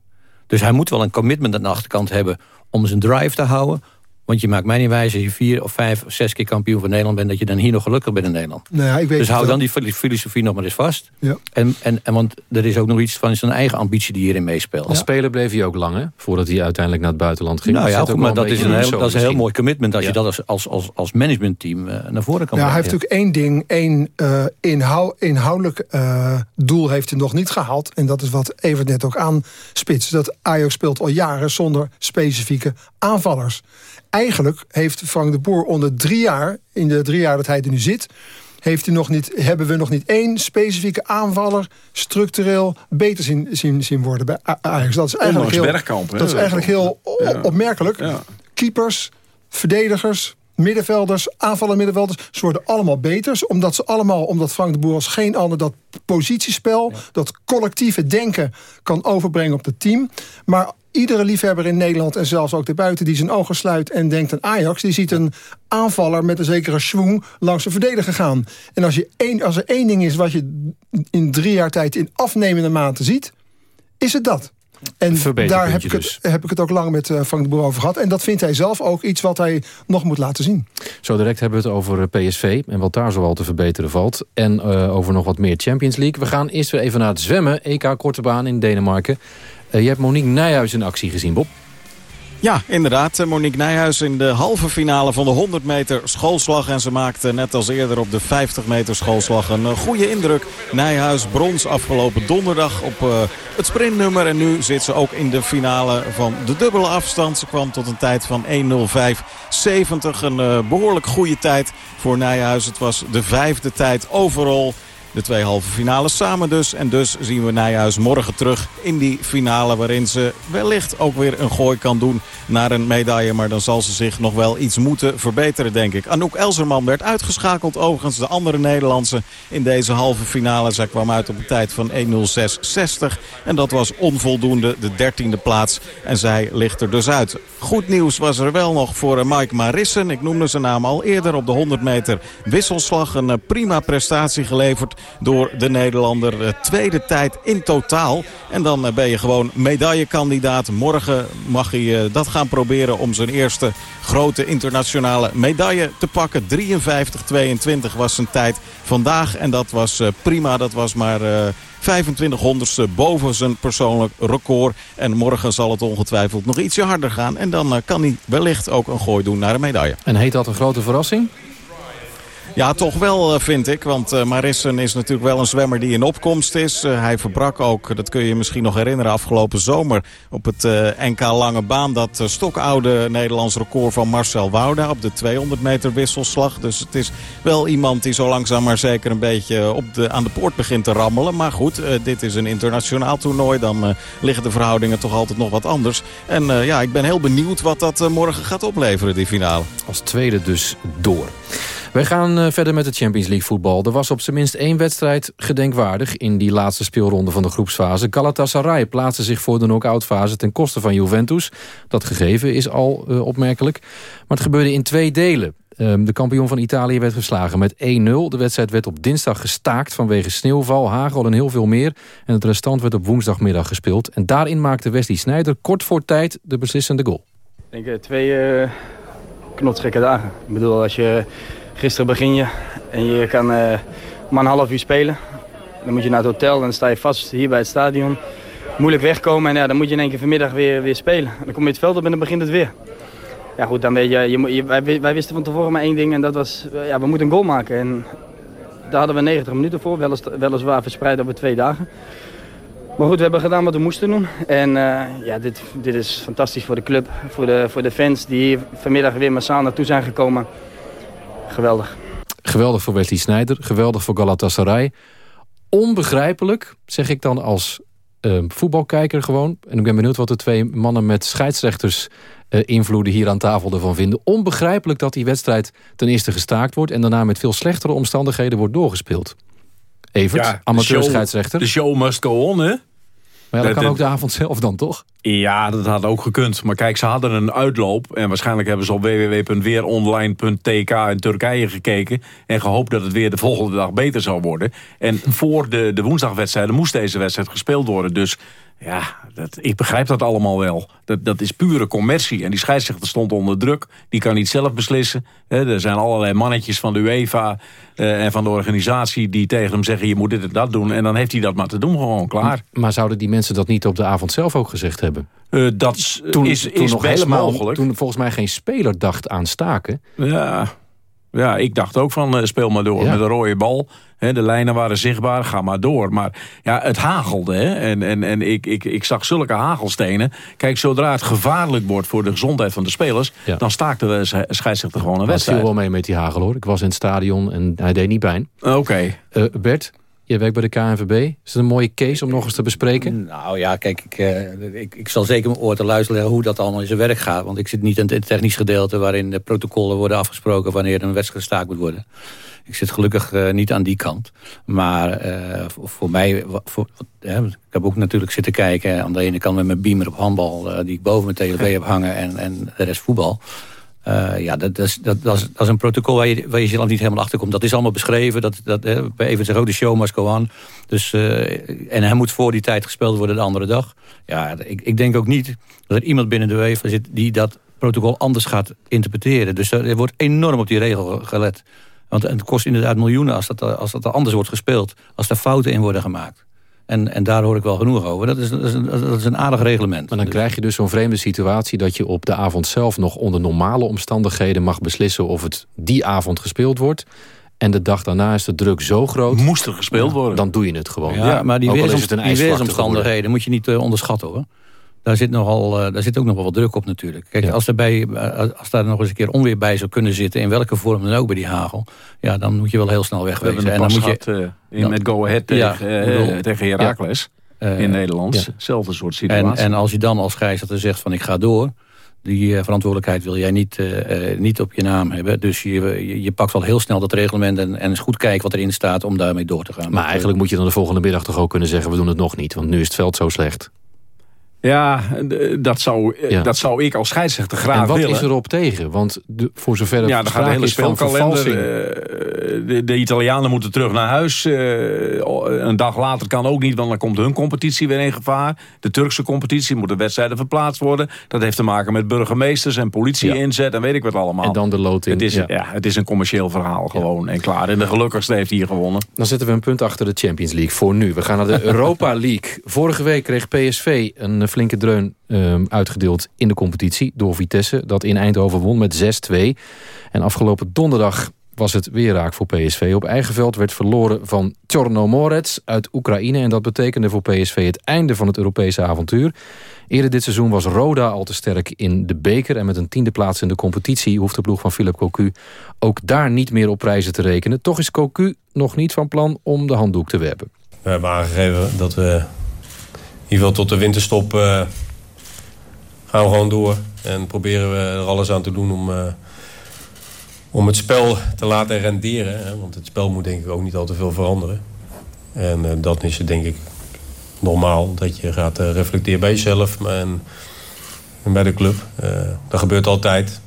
Dus hij moet wel een commitment aan de achterkant hebben... om zijn drive te houden want je maakt mij niet wijs als je vier of vijf of zes keer kampioen van Nederland bent... dat je dan hier nog gelukkig bent in Nederland. Nou ja, ik weet dus hou dan die filosofie nog maar eens vast. Ja. En, en, en want er is ook nog iets van zijn eigen ambitie die hierin meespeelt. Als speler bleef hij ook lang, hè? Voordat hij uiteindelijk naar het buitenland ging. Nou ja, Dat goed, maar dat is, een heel, dat is een heel misschien. mooi commitment... als Ja. je dat als, als, als, als managementteam eh, naar voren kan Ja, hij brengen. heeft natuurlijk één ding, één eh, inhou, inhoudelijk eh, doel heeft hij nog niet gehaald. En dat is wat Evert net ook aanspitst. Dat Ajax speelt al jaren zonder specifieke aanvallers. Eigenlijk heeft Frank de Boer onder drie jaar, in de drie jaar dat hij er nu zit... Heeft hij nog niet, hebben we nog niet één specifieke aanvaller structureel beter zien, zien, zien worden bij Ajax. Dat is eigenlijk Ondanks heel, Bergkamp, hè? dat is eigenlijk heel Ja. opmerkelijk. Ja. Keepers, verdedigers, middenvelders, aanvallende middenvelders... ze worden allemaal beters, omdat ze allemaal... omdat Frank de Boer als geen ander dat positiespel... dat collectieve denken kan overbrengen op het team. Maar iedere liefhebber in Nederland en zelfs ook daarbuiten... die zijn ogen sluit en denkt aan Ajax... die ziet een aanvaller met een zekere schwung langs de verdediger gaan. En als, je één, als er één ding is wat je in drie jaar tijd... in afnemende mate ziet, is het dat. En daar heb ik, het, dus. heb ik het ook lang met eh, Frank de Boer over gehad. En dat vindt hij zelf ook iets wat hij nog moet laten zien. Zo direct hebben we het over eh, PSV en wat daar zoal te verbeteren valt. En eh, over nog wat meer Champions League. We gaan eerst weer even naar het zwemmen. EK Korte Baan in Denemarken. je hebt Monique Nijhuis in actie gezien, Bob. Ja, inderdaad. Monique Nijhuis in de halve finale van de 100 meter schoolslag. En ze maakte net als eerder op de 50 meter schoolslag een goede indruk. Nijhuis brons afgelopen donderdag op uh, het sprintnummer. En nu zit ze ook in de finale van de dubbele afstand. Ze kwam tot een tijd van 1.05.70. Een behoorlijk goede tijd voor Nijhuis. Het was de vijfde tijd overal de twee halve finales samen dus. En dus zien we Nijhuis morgen terug in die finale... waarin ze wellicht ook weer een gooi kan doen naar een medaille. Maar dan zal ze zich nog wel iets moeten verbeteren, denk ik. Anouk Elzerman werd uitgeschakeld. Overigens de andere Nederlandse in deze halve finale. Zij kwam uit op een tijd van 1.06.60. En dat was onvoldoende, de dertiende plaats. En zij ligt er dus uit. Goed nieuws was er wel nog voor Mike Marissen. Ik noemde zijn naam al eerder op de 100 meter wisselslag. Een prima prestatie geleverd door de Nederlander. Tweede tijd in totaal. En dan ben je gewoon medaillekandidaat. Morgen mag hij dat gaan proberen om zijn eerste grote internationale medaille te pakken. 53-22 was zijn tijd vandaag. En dat was prima. Dat was maar... 25 honderdste boven zijn persoonlijk record. En morgen zal het ongetwijfeld nog ietsje harder gaan. En dan kan hij wellicht ook een gooi doen naar een medaille. En heet dat een grote verrassing? Ja, toch wel vind ik. Want uh, Marissen is natuurlijk wel een zwemmer die in opkomst is. Uh, hij verbrak ook, dat kun je misschien nog herinneren, afgelopen zomer op het NK Lange Baan. Dat stokoude Nederlands record van Marcel Wouda op de 200 meter wisselslag. Dus het is wel iemand die zo langzaam maar zeker een beetje op de, aan de poort begint te rammelen. Maar goed, dit is een internationaal toernooi. Dan liggen de verhoudingen toch altijd nog wat anders. En ja, ik ben heel benieuwd wat dat morgen gaat opleveren, die finale. Als tweede dus door. Wij gaan uh, verder met de Champions League voetbal. Er was op zijn minst één wedstrijd gedenkwaardig in die laatste speelronde van de groepsfase. Galatasaray plaatste zich voor de knock-out fase ten koste van Juventus. Dat gegeven is al uh, opmerkelijk. Maar het gebeurde in twee delen. Um, de kampioen van Italië werd geslagen met 1-0. De wedstrijd werd op dinsdag gestaakt vanwege sneeuwval, hagel en heel veel meer. En het restant werd op woensdagmiddag gespeeld. En daarin maakte Wesley Sneijder kort voor tijd de beslissende goal. Ik denk twee uh, dagen. Ik bedoel, als je Gisteren begin je en je kan uh, maar een half uur spelen. Dan moet je naar het hotel en dan sta je vast hier bij het stadion. Moeilijk wegkomen en ja, dan moet je in één keer vanmiddag weer, weer spelen. Dan kom je het veld op en dan begint het weer. Ja goed, dan weet je, je, wij, wij, wisten van tevoren maar één ding en dat was, uh, ja, we moeten een goal maken. En daar hadden we 90 minuten voor, weliswaar verspreid over twee dagen. Maar goed, we hebben gedaan wat we moesten doen. En uh, ja, dit, dit is fantastisch voor de club, voor de, voor de fans die hier vanmiddag weer massaal naartoe zijn gekomen geweldig. Geweldig voor Wesley Sneijder, geweldig voor Galatasaray. Onbegrijpelijk, zeg ik dan als uh, voetbalkijker gewoon. En ik ben benieuwd wat de twee mannen met scheidsrechters uh, invloeden hier aan tafel ervan vinden. Onbegrijpelijk dat die wedstrijd ten eerste gestaakt wordt... en daarna met veel slechtere omstandigheden wordt doorgespeeld. Evert, ja, amateur scheidsrechter. De show must go on, hè? Maar ja, dat kan ook de avond zelf dan, toch? Ja, dat had ook gekund. Maar kijk, ze hadden een uitloop. En waarschijnlijk hebben ze op www.weeronline.tk in Turkije gekeken. En gehoopt dat het weer de volgende dag beter zou worden. En voor de, de woensdagwedstrijden moest deze wedstrijd gespeeld worden. Dus ja, dat, ik begrijp dat allemaal wel. Dat, dat is pure commercie. En die scheidsrechter stond onder druk. Die kan niet zelf beslissen. er zijn allerlei mannetjes van de UEFA eh, en van de organisatie... die tegen hem zeggen, je moet dit en dat doen. En dan heeft hij dat maar te doen, gewoon klaar. Maar zouden die mensen dat niet op de avond zelf ook gezegd hebben? Uh, dat toen, is, is nog best helemaal, mogelijk. Toen volgens mij geen speler dacht aan staken. Ja, ja, ik dacht ook van uh, speel maar door met een rode bal. de lijnen waren zichtbaar, ga maar door. Maar ja, het hagelde. Hè? En, en, en ik, ik, ik zag zulke hagelstenen. Kijk, zodra het gevaarlijk wordt voor de gezondheid van de spelers... dan staakte de scheidsrechter gewoon een wedstrijd. Ik viel wel mee met die hagel hoor. Ik was in het stadion en hij deed niet pijn. Oké. Uh, Bert, je werkt bij de KNVB. Is het een mooie case om nog eens te bespreken? Nou ja, kijk, ik, uh, ik, ik, zal zeker mijn oor te luisteren hoe dat allemaal in zijn werk gaat. Want ik zit niet in het technisch gedeelte waarin de protocollen worden afgesproken wanneer een wedstrijd gestaakt moet worden. Ik zit gelukkig uh, niet aan die kant. Maar uh, voor, mij, voor, ik heb ook natuurlijk zitten kijken aan de ene kant met mijn beamer op handbal, die ik boven mijn tv heb hangen en, en de rest voetbal. Uh, ja, dat, dat, dat, dat, is, een protocol waar je, waar je zelf niet helemaal achter komt. Dat is allemaal beschreven. Dat, dat, eh, even zeggen, ook de show must. Dus, uh, en hij moet voor die tijd gespeeld worden de andere dag. Ja, ik, ik denk ook niet dat er iemand binnen de UEFA zit... die dat protocol anders gaat interpreteren. Dus er wordt enorm op die regel gelet. Want het kost inderdaad miljoenen als dat, als dat anders wordt gespeeld. Als er fouten in worden gemaakt. En, en daar hoor ik wel genoeg over. Dat is, dat is, een, dat is een aardig reglement. Maar dan krijg je dus zo'n vreemde situatie... dat je op de avond zelf nog onder normale omstandigheden mag beslissen... of het die avond gespeeld wordt... En de dag daarna is de druk zo groot... Moest er gespeeld worden. Dan doe je het gewoon. Ja, maar die, Ook al is weersom- het een die ijsvlakte weersomstandigheden moet je niet eh, onderschatten hoor. Daar zit, nogal, eh, daar zit ook nog wel wat druk op natuurlijk. Kijk, als, er bij, eh, als daar nog eens een keer onweer bij zou kunnen zitten... in welke vorm dan ook bij die hagel... ja, dan moet je wel heel snel We wegwezen. En dan moet je, eh, dan- met Go Ahead Ja, tegen, ik bedoel- tegen Heracles. Eh, in Nederland. Hetzelfde soort En, situatie. en als je dan als gijzer zegt van ik ga door... die verantwoordelijkheid wil jij niet, niet op je naam hebben. Dus je, je, je pakt wel heel snel dat reglement... en, en eens goed kijken wat erin staat om daarmee door te gaan. Maar eigenlijk moet je dan de volgende middag toch ook kunnen zeggen... we doen het nog niet, want nu is het veld zo slecht. Ja, dat zou, eh, Ja. dat zou ik als scheidsrechter graag en wat willen. is erop tegen? Want de, voor zover er ja, dan gaat de hele is van speelkalender. vervalsing... eh, de, de Italianen moeten terug naar huis. eh, een dag later kan ook niet, want dan komt hun competitie weer in gevaar. De Turkse competitie moeten wedstrijden verplaatst worden. Dat heeft te maken met burgemeesters en politie inzet en weet ik wat allemaal. En dan de loting. Het is, ja. ja. het is een commercieel verhaal gewoon en klaar. En de gelukkigste heeft hier gewonnen. Dan zetten we een punt achter de Champions League voor nu. We gaan naar de Europa [LAUGHS] League. Vorige week kreeg PSV een flinke dreun ehm, uitgedeeld in de competitie... door Vitesse, dat in Eindhoven won met 6-2. En afgelopen donderdag was het weer raak voor PSV. Op eigen veld werd verloren van Chornomorets uit Oekraïne... en dat betekende voor PSV het einde van het Europese avontuur. Eerder dit seizoen was Roda al te sterk in de beker... en met een tiende plaats in de competitie hoeft de ploeg van Philip Cocu... ook daar niet meer op prijzen te rekenen. Toch is Cocu nog niet van plan om de handdoek te werpen. We hebben aangegeven dat we ieder geval tot de winterstop eh, gaan we gewoon door. En proberen we er alles aan te doen om, eh, om het spel te laten renderen. Hè? Want het spel moet denk ik ook niet al te veel veranderen. En eh, dat is denk ik normaal. Dat je gaat reflecteren bij jezelf en, bij de club. Dat gebeurt altijd.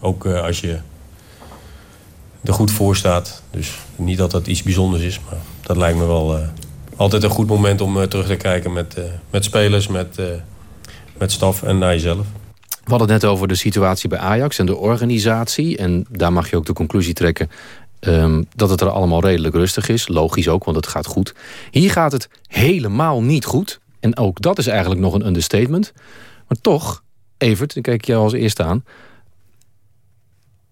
Ook als je er goed voor staat. Dus niet dat dat iets bijzonders is, maar dat lijkt me wel altijd een goed moment om eh, terug te kijken met, eh, met spelers, met, eh, met staf en naar jezelf. We hadden het net over de situatie bij Ajax en de organisatie. En daar mag je ook de conclusie trekken ehm, dat het er allemaal redelijk rustig is. Logisch ook, want het gaat goed. Hier gaat het helemaal niet goed. En ook dat is eigenlijk nog een understatement. Maar toch, Evert, dan kijk ik jou als eerste aan...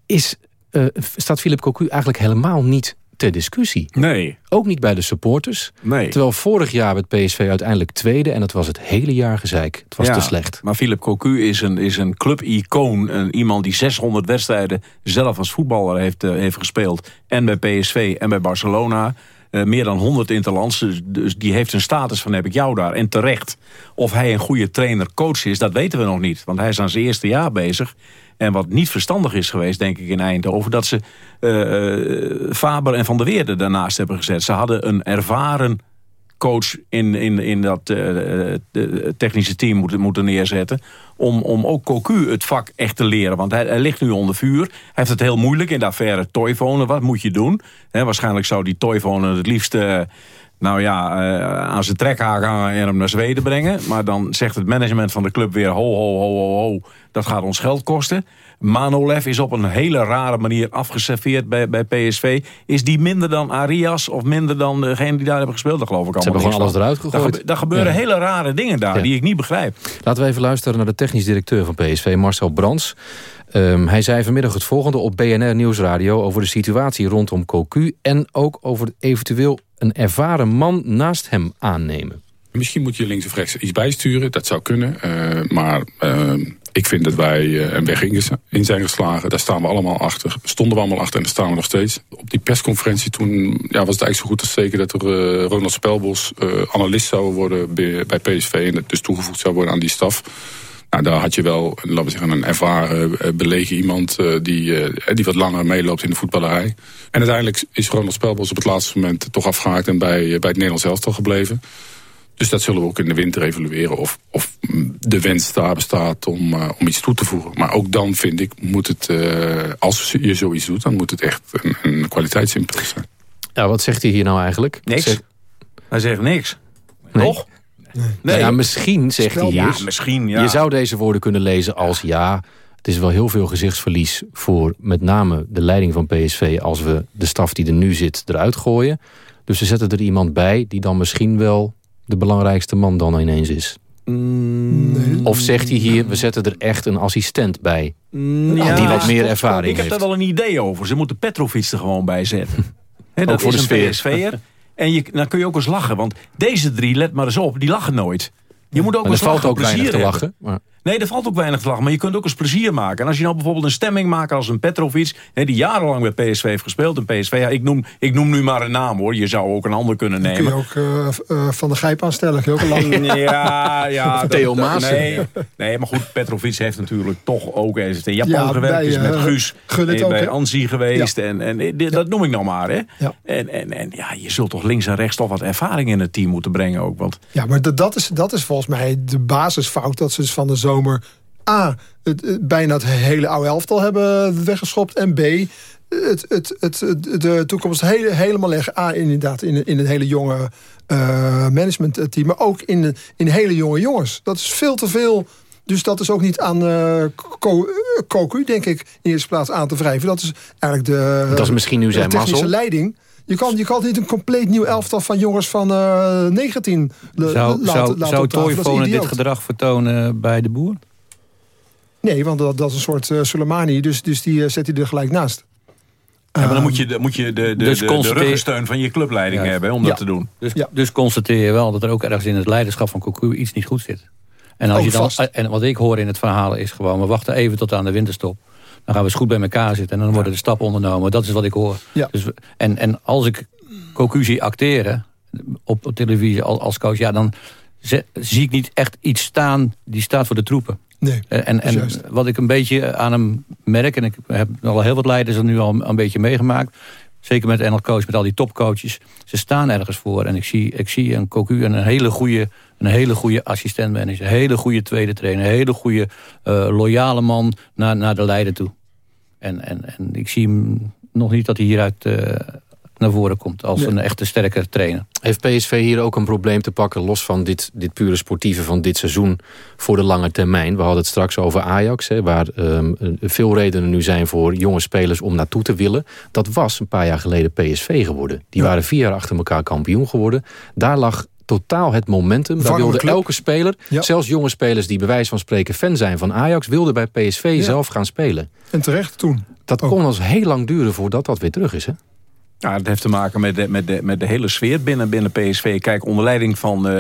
Is, eh, staat Philip Cocu eigenlijk helemaal niet ter discussie. Nee. Ook niet bij de supporters. Nee. Terwijl vorig jaar werd PSV uiteindelijk tweede... en het was het hele jaar gezeik. Het was Ja, te slecht. Maar Philip Cocu is een, is een club-icoon. Een- Iemand die 600 wedstrijden zelf als voetballer heeft, eh, heeft gespeeld. En bij PSV en bij Barcelona. Eh, meer dan 100 interlands. Dus, dus die heeft een status van heb ik jou daar. En terecht. Of hij een goede trainer-coach is, dat weten we nog niet. Want hij is aan zijn eerste jaar bezig. En wat niet verstandig is geweest, denk ik, in Eindhoven... dat ze eh, eh, Faber en Van der Weerde daarnaast hebben gezet. Ze hadden een ervaren coach in, in, in dat eh, technische team moeten, moeten neerzetten. Om, om ook Cocu het vak echt te leren. Want hij, ligt nu onder vuur. Hij heeft het heel moeilijk in de affaire Toyfonen. Wat moet je doen? Waarschijnlijk zou die Toyfonen het liefst... nou ja, eh, aan zijn trekhaak hangen en hem naar Zweden brengen. Maar dan zegt het management van de club weer... ho, ho, ho, ho, dat gaat ons geld kosten. Manolev is op een hele rare manier afgeserveerd bij, bij PSV. Is die minder dan Arias of minder dan degene die daar hebben gespeeld? Dat geloof ik allemaal hebben gewoon alles eruit gegooid. Daar gebeuren Ja. hele rare dingen daar Ja. die ik niet begrijp. Laten we even luisteren naar de technisch directeur van PSV, Marcel Brands. Ehm, hij zei vanmiddag het volgende op BNR Nieuwsradio... over de situatie rondom Cocu... en ook over eventueel een ervaren man naast hem aannemen. Misschien moet je links of rechts iets bijsturen, dat zou kunnen. Eh, maar eh, ik vind dat wij eh, een weg in, zijn geslagen. Daar staan we allemaal achter. Stonden we allemaal achter en daar staan we nog steeds. Op die persconferentie toen ja, was het eigenlijk zo goed als zeker... dat er eh, Ronald Spelbos eh, analist zou worden bij, PSV... en dus toegevoegd zou worden aan die staf. Nou, daar had je wel, laten we zeggen, een ervaren, belegen iemand... die, die wat langer meeloopt in de voetballerij. En uiteindelijk is Ronald Spelbos op het laatste moment toch afgehaakt... en bij, bij het Nederlands elftal gebleven. Dus dat zullen we ook in de winter evalueren. Of, of de wens daar bestaat om, eh, om iets toe te voegen. Maar ook dan vind ik, moet het, eh, als je zoiets doet... dan moet het echt een, een kwaliteitsimpuls zijn. Ja, wat zegt hij hier nou eigenlijk? Niks. Hij zegt niks. Nee. Toch? Nou ja, misschien zegt hij Ja, misschien, ja. Je zou deze woorden kunnen lezen als ja... het is wel heel veel gezichtsverlies voor met name de leiding van PSV... als we de staf die er nu zit eruit gooien. Dus ze zetten er iemand bij die dan misschien wel de belangrijkste man dan ineens is. Of zegt hij hier, we zetten er echt een assistent bij. Ja, die wat meer ervaring Ik heb heeft. daar wel een idee over. Ze moeten Petrovic er gewoon bij zetten. [LAUGHS] Hè, dat Ook voor is de een sfeer. PSV'er. En je, dan kun je ook eens lachen. Want deze drie, let maar eens op, die lachen nooit. Je moet ook Maar eens er valt ook weinig plezier te lachen. Maar... Nee, er valt ook weinig te lachen. Maar je kunt ook eens plezier maken. En als je nou bijvoorbeeld een stemming maakt als een Petrovic... Hè, die jarenlang bij PSV heeft gespeeld. Een PSV, ja, ik, noem, ik noem nu maar een naam hoor. Je zou ook een ander kunnen Kun je nemen. ook eh, eh, Van de Gijp aanstellen. Ook [LAUGHS] lang... Ja, ja. Theo Maassen. Nee, nee, maar goed, Petrovic heeft natuurlijk toch ook eens in Japan Ja, gewerkt. bij, is met eh, Guus Gullit ook, bij? Anzi geweest. En, en dat noem ik nou maar. Hè. En, en, en ja, je zult toch links en rechts toch wat ervaring in het team moeten brengen ook. Want Ja, maar dat, dat, is, dat is volgens mij de basisfout. Dat ze dus van de zomer A, het, het- bijna het hele oude elftal hebben weggeschopt. En B, het, het, het, de toekomst hele, helemaal leggen. A, inderdaad, in, in een hele jonge eh managementteam. Maar ook in, in hele jonge jongens. Dat is veel te veel. Dus dat is ook niet aan eh eh, Cocu, denk ik, in eerste plaats aan te wrijven. Dat is eigenlijk de, Dat is misschien nu zijn de technische mazzel. leiding. Je kan, je kan niet een compleet nieuw elftal van jongens van eh 19 le- Zou, laten, zou, laten zou Toivonen dit gedrag vertonen bij de boer? Nee, want dat, dat is een soort uh, Soleimani. Dus, dus die uh, zet hij er gelijk naast. Ja, maar dan moet je de, moet je de, de, dus de, de ruggensteun van je clubleiding Ja. hebben om Ja. dat te doen. Dus, dus constateer je wel dat er ook ergens in het leiderschap van Cocu iets niet goed zit. En, als Oh, je dan, en wat ik hoor in het verhaal is gewoon... we wachten even tot aan de winterstop. Dan gaan we eens goed bij elkaar zitten. En dan worden de stappen ondernomen. Dat is wat ik hoor. Dus, en, en als ik Cocu zie acteren op, op televisie als, als coach... ja, dan zie ik niet echt iets staan die staat voor de troepen. Nee, Eh, En, en wat ik een beetje aan hem merk... en ik heb al heel wat leiders er nu al een beetje meegemaakt... zeker met NL Coach, met al die topcoaches... ze staan ergens voor. En ik zie, ik zie een Cocu en een hele goede, een hele goede assistent-manager... een hele goede tweede trainer... een hele goede eh, loyale man naar, naar de leider toe. En, en, en ik zie hem nog niet dat hij hieruit eh, naar voren komt... als een echte sterke trainer. Heeft PSV hier ook een probleem te pakken... los van dit, dit pure sportieve van dit seizoen voor de lange termijn? We hadden het straks over Ajax... Hè, waar ehm, eh, veel redenen nu zijn voor jonge spelers om naartoe te willen. Dat was een paar jaar geleden PSV geworden. Die waren vier jaar achter elkaar kampioen geworden. Daar lag totaal het momentum. Daar wilde elke speler, zelfs jonge spelers... die bij wijze van spreken fan zijn van Ajax... wilden bij PSV Ja. zelf gaan spelen. En terecht toen. Dat kon als heel lang duren voordat dat weer terug is, hè? Ja, het heeft te maken met de, met de, met de hele sfeer binnen, binnen PSV. Kijk, onder leiding van eh,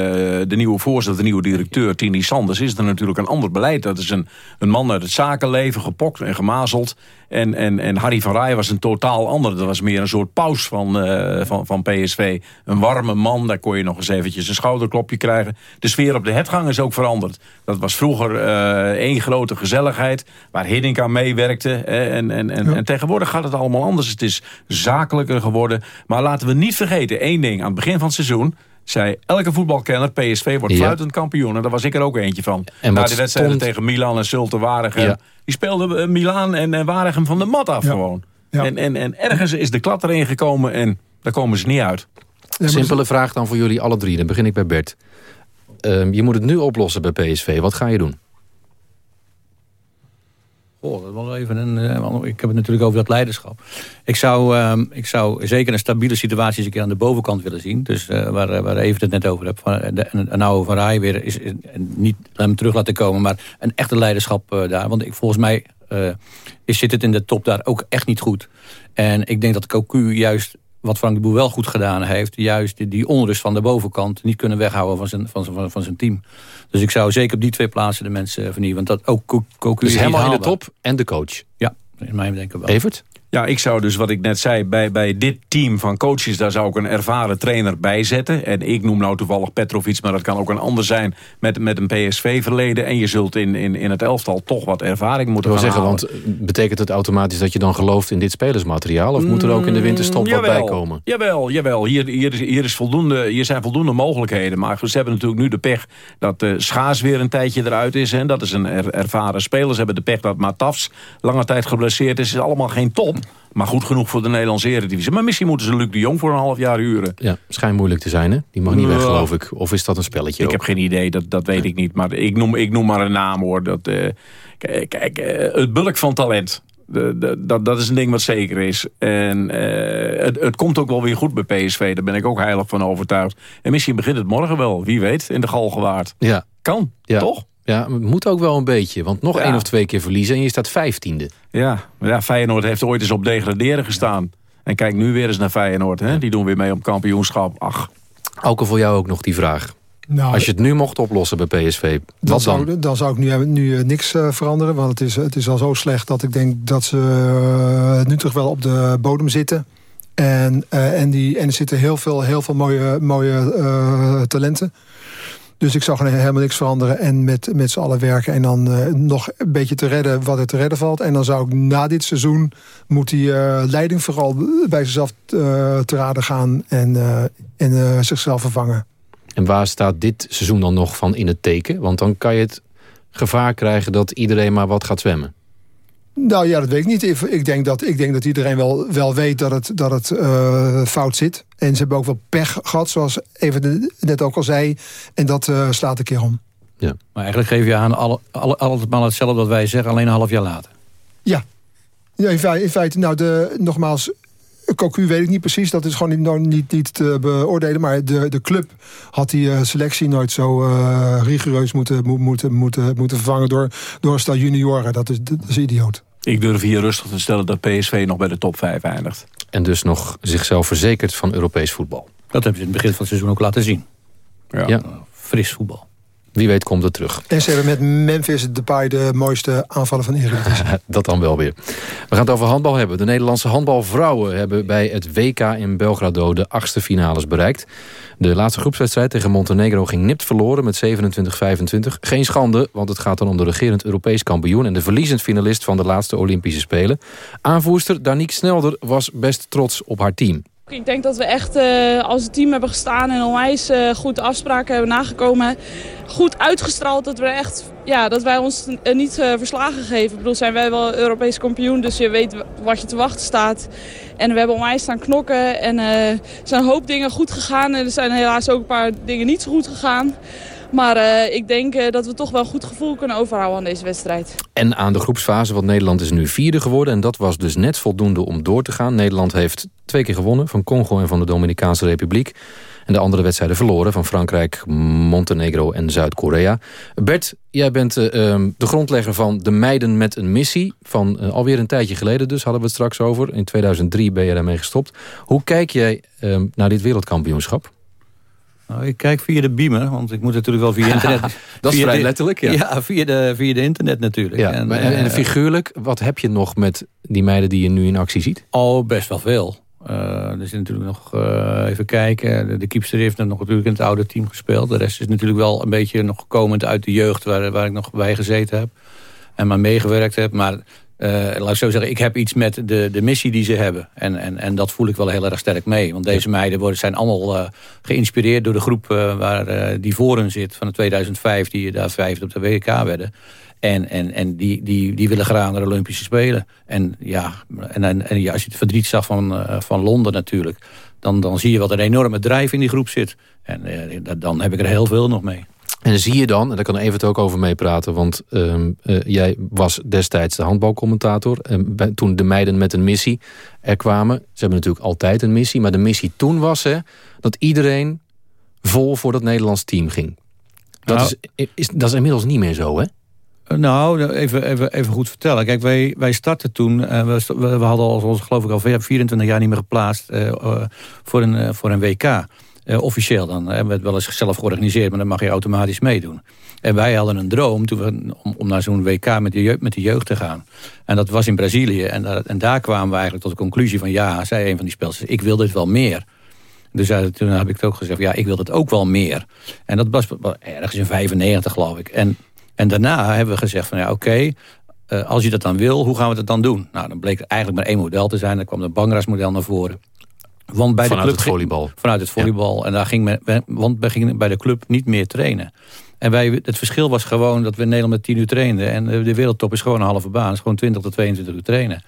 de nieuwe voorzitter, de nieuwe directeur, Tini Sanders... is er natuurlijk een ander beleid. Dat is een, een man uit het zakenleven, gepokt en gemazeld. En, en, en Harry van Rij was een totaal ander. Dat was meer een soort paus van, eh, van, van PSV. Een warme man, daar kon je nog eens eventjes een schouderklopje krijgen. De sfeer op de hetgang is ook veranderd. Dat was vroeger eh, één grote gezelligheid... waar Hiddink aan meewerkte. en, en, en, en tegenwoordig gaat het allemaal anders. Het is zakelijker geworden. Maar laten we niet vergeten, één ding. Aan het begin van het seizoen zei elke voetbalkenner... PSV wordt Ja. fluitend kampioen. En daar was ik er ook eentje van. En Na die wedstrijden stond- tegen Milan en Zulte Waregem. Ja. Die speelden eh, Milaan en, en Waregem van de mat af gewoon. En, en, en ergens is de klad erin gekomen en daar komen ze niet uit. Simpele vraag dan voor jullie alle drie. Dan begin ik bij Bert. Ehm, je moet het nu oplossen bij PSV. Wat ga je doen? Oh, dat wel even een, eh, ik heb het natuurlijk over dat leiderschap. Ik zou, ehm, ik zou zeker een stabiele situatie eens een keer aan de bovenkant willen zien. Dus eh, waar, eh, waar Even het net over hebt. Van, de, een, oude Van Rij weer is, niet hem terug laten komen. Maar een echte leiderschap daar. Want ik, volgens mij is, zit het in de top daar ook echt niet goed. En ik denk dat Cocu juist wat Frank de Boer wel goed gedaan heeft... juist die, die onrust van de bovenkant niet kunnen weghouden van zijn, van, zijn- van, zijn team. Dus ik zou zeker op die twee plaatsen de mensen vernieuwen. Want dat ook Co- Cocu Dus is helemaal in de top en de coach. Ja, in mijn denken wel. Evert? Ja, ik zou dus wat ik net zei, bij, bij dit team van coaches... daar zou ik een ervaren trainer bij zetten. En ik noem nou toevallig Petrovic, maar dat kan ook een ander zijn... met, met een PSV-verleden. En je zult in, in, in het elftal toch wat ervaring Ik moeten wil gaan zeggen, halen. want betekent het automatisch dat je dan gelooft in dit spelersmateriaal? Of moet er ook in de winterstop wat Mm, Jawel, bij komen? Jawel, jawel. Hier, hier, is, hier, is voldoende, hier zijn voldoende mogelijkheden. Maar ze hebben natuurlijk nu de pech dat uh, Schaars weer een tijdje eruit is. En dat is een er- ervaren speler. Ze hebben de pech dat Matafs lange tijd geblesseerd is. Het is allemaal geen top. Maar goed genoeg voor de Nederlandse Eredivisie. Maar misschien moeten ze Luc de Jong voor een half jaar huren. Ja, schijnt moeilijk te zijn, hè? Die mag niet weg, geloof ik. Of is dat een spelletje Ik ook? heb geen idee, dat, dat weet ik niet. Maar ik noem, ik noem maar een naam hoor. Dat, eh, k- kijk, eh, het bulk van talent. De, de, dat, dat is een ding wat zeker is. En uh, het, het komt ook wel weer goed bij PSV. Daar ben ik ook heilig van overtuigd. En misschien begint het morgen wel. Wie weet, in de Galgenwaard. Ja. Kan, ja. toch? Ja, het moet ook wel een beetje. Want nog Ja. één of twee keer verliezen en je staat vijftiende. Ja, maar ja, Feyenoord heeft ooit eens op degraderen gestaan. En kijk nu weer eens naar Feyenoord. Hè? Die doen weer mee om kampioenschap. Ach. Auke, voor jou ook nog die vraag. Nou, Als je het nu mocht oplossen bij PSV, Dan wat dan? zou, dan zou ik nu, nu eh, niks eh, veranderen. Want het is, het is al zo slecht dat ik denk dat ze eh, nu toch wel op de bodem zitten. En, eh, en, die, en er zitten heel veel, heel veel mooie, mooie eh, talenten. Dus ik gewoon helemaal niks veranderen. En met, met z'n allen werken. En dan eh, nog een beetje te redden wat er te redden valt. En dan zou ik na dit seizoen... moet die eh, leiding vooral bij zichzelf eh, te raden gaan. En, en zichzelf vervangen. En waar staat dit seizoen dan nog van in het teken? Want dan kan je het gevaar krijgen dat iedereen maar wat gaat zwemmen. Nou ja, dat weet ik niet. Ik, ik, denk, dat, ik denk dat iedereen wel, wel weet dat het, dat het eh, fout zit. En ze hebben ook wel pech gehad, zoals even net ook al zei. En dat eh, slaat een keer om. Ja. Maar eigenlijk geef je aan alle, alle, allemaal hetzelfde wat wij zeggen, alleen een half jaar later. Ja, ja in, feite, in feite, nou, de, nogmaals, Cocu weet ik niet precies. Dat is gewoon niet, nou, niet, niet te beoordelen. Maar de, de club had die eh, selectie nooit zo eh, rigoureus moeten, mo- moeten, moeten, moeten vervangen door, door een stel junioren. Dat is, dat is idioot. Ik durf hier rustig te stellen dat PSV nog bij de top 5 eindigt. En dus nog zichzelf verzekerd van Europees voetbal. Dat hebben ze in het begin van het seizoen ook laten zien. Ja. Fris voetbal. Wie weet komt het terug. En ze hebben met Memphis Depay de mooiste aanvallen van de Eredivisie. [LAUGHS] Dat dan wel weer. We gaan het over handbal hebben. De Nederlandse handbalvrouwen hebben bij het WK in Belgrado de achtste finales bereikt. De laatste groepswedstrijd tegen Montenegro ging nipt verloren met 27-25. Geen schande, want het gaat dan om de regerend Europees kampioen... en de verliezend finalist van de laatste Olympische Spelen. Aanvoerster Danique Snelder was best trots op haar team. Ik denk dat we echt eh, als team hebben gestaan en onwijs eh, goed afspraken hebben nagekomen. Goed uitgestraald dat, we echt, ja, dat wij ons eh, niet verslagen geven. Ik bedoel, zijn wij wel Europees kampioen, dus je weet wat je te wachten staat. En we hebben onwijs staan knokken en er zijn een hoop dingen goed gegaan. En er zijn helaas ook een paar dingen niet zo goed gegaan. Maar eh, ik denk eh, dat we toch wel goed gevoel kunnen overhouden aan deze wedstrijd. En aan de groepsfase, want Nederland is nu vierde geworden... en dat was dus net voldoende om door te gaan. Nederland heeft twee keer gewonnen, van Congo en van de Dominicaanse Republiek. En de andere wedstrijden verloren, van Frankrijk, Montenegro en Zuid-Korea. Bert, jij bent eh, ehm, de grondlegger van de Meiden met een Missie... van alweer een tijdje geleden dus, hadden we het straks over. In 2003 ben je daarmee gestopt. Hoe kijk jij ehm, naar dit wereldkampioenschap? Nou, ik kijk via de beamer, want ik moet natuurlijk wel via [LAUGHS] internet. Dat is vrij de- letterlijk, ja. Ja, via de, via de internet natuurlijk. Ja, en, en, en eh, figuurlijk, wat heb je nog met die meiden die je nu in actie ziet? Oh, best wel veel. Eh, er zit natuurlijk nog, eh, even kijken, de, de keepster heeft nog natuurlijk in het oude team gespeeld. De rest is natuurlijk wel een beetje nog komend uit de jeugd waar, waar ik nog bij gezeten heb. En maar meegewerkt heb. Maar laat ik zo zeggen, ik heb iets met de, de missie die ze hebben. En, en, en dat voel ik wel heel erg sterk mee. Want deze meiden worden, zijn allemaal eh, geïnspireerd door de groep eh, waar eh, die voor hen zit. Van de 2005, die daar vijfde op de WK werden. En, en, en die, die, die willen graag naar de Olympische Spelen. En ja, en, en, en ja, als je het verdriet zag van, eh, van Londen natuurlijk... Dan, dan zie je wat een enorme drijf in die groep zit. En eh, dan heb ik er heel veel nog mee. En zie je dan, en daar kan Evert ook over meepraten... want ehm, eh, jij was destijds de handbalcommentator... en bij- toen de meiden met een missie er kwamen. Ze hebben natuurlijk altijd een missie... maar de missie toen was hè, dat iedereen vol voor dat Nederlands team ging. Dat, Nou. is, is, dat is inmiddels niet meer zo, hè? Eh, Nou, even, even, even goed vertellen. Kijk, wij, wij startten toen, eh, we, we hadden al, ons, geloof ik al 24 jaar niet meer geplaatst voor, een, voor een WK. Eh, officieel dan. Hebben het wel eens zelf georganiseerd, maar dan mag je automatisch meedoen. En wij hadden een droom toen we, om, naar zo'n WK met de, jeugd, met de jeugd te gaan. En dat was in Brazilië. En, daar, en daar kwamen we eigenlijk tot de conclusie van... ja, zei een van die spelers, ik wil dit wel meer. Dus toen heb ik het ook gezegd, ja, ik wil het ook wel meer. En dat was ergens in 95, geloof ik. En, en daarna hebben we gezegd van, ja, oké... eh, als je dat dan wil, hoe gaan we dat dan doen? Nou, dan bleek er eigenlijk maar één model te zijn. Dan kwam het Bangras-model naar voren. Want bij Vanuit de club het volleybal. Vanuit het volleybal. En daar ging men, want we gingen bij de club niet meer trainen. En wij, het verschil was gewoon dat we in Nederland met 10 uur trainden. En de de wereldtop is gewoon een halve baan. is gewoon 20 tot 22 uur trainen.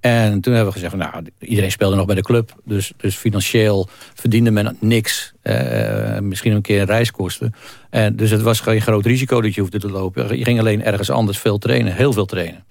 En toen hebben we gezegd, van, nou, iedereen speelde nog bij de club. Dus, dus financieel verdiende men niks. Eh, misschien een keer een reiskosten. En dus het was geen groot risico dat je hoefde te lopen. Je ging alleen ergens anders veel trainen, heel veel trainen.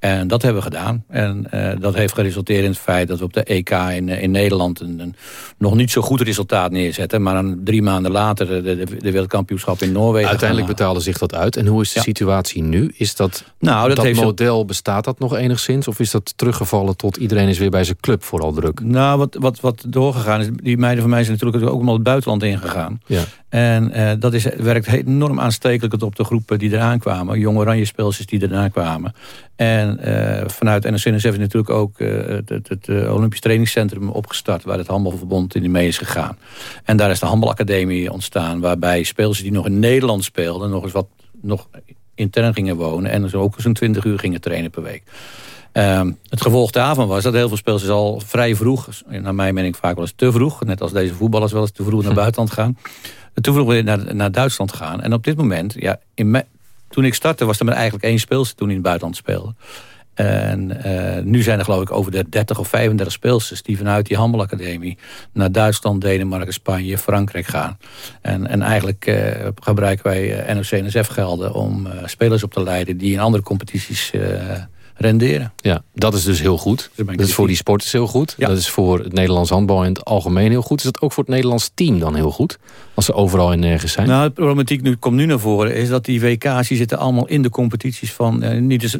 En dat hebben we gedaan. En uh, dat heeft geresulteerd in het feit dat we op de EK in, in Nederland... Een, een, nog niet zo goed resultaat neerzetten. Maar dan drie maanden later de, de, de wereldkampioenschap in Noorwegen. Uiteindelijk betaalde zich dat uit. En hoe is de situatie nu? Is dat, nou, dat, dat heeft model, bestaat dat nog enigszins? Of is dat teruggevallen tot iedereen is weer bij zijn club vooral druk? Nou, wat, wat, wat doorgegaan is... Die meiden van mij zijn natuurlijk ook allemaal het buitenland ingegaan. Ja. En uh, dat is, werkt enorm aanstekelijk op de groepen die eraan kwamen. Jonge oranje speelsters die eraan kwamen. En uh, vanuit NOC-NSF is natuurlijk ook uh, het, het, het, Olympisch Trainingscentrum opgestart... waar het handbalverbond in mee is gegaan. En daar is de handbalacademie ontstaan... waarbij spelers die nog in Nederland speelden... nog eens wat nog intern gingen wonen... en dus ook zo'n 20 uur gingen trainen per week. Um, het gevolg daarvan was dat heel veel spelers al vrij vroeg... naar mijn mening vaak wel eens te vroeg... net als deze voetballers wel eens te vroeg naar [LAUGHS] buitenland gaan... te vroeg weer naar, naar Duitsland gaan. En op dit moment, ja, in toen ik startte was er maar eigenlijk één speelster toen in het buitenland speelde. En uh, nu zijn er geloof ik over de 30 of 35 speelsters... die vanuit die handbalacademie naar Duitsland, Denemarken, Spanje, Frankrijk gaan. En, en eigenlijk uh, gebruiken wij uh, NOC-NSF-gelden om spelers op te leiden... die in andere competities renderen. Ja, dat is dus heel goed. Dat is voor die sporters heel goed. Dat is voor het Nederlands handbal in het algemeen heel goed. Is dat ook voor het Nederlands team dan heel goed? Als ze overal en nergens zijn? Nou, de problematiek nu, komt nu naar voren... is dat die WK's die zitten allemaal in de competities van... Eh, niet dus,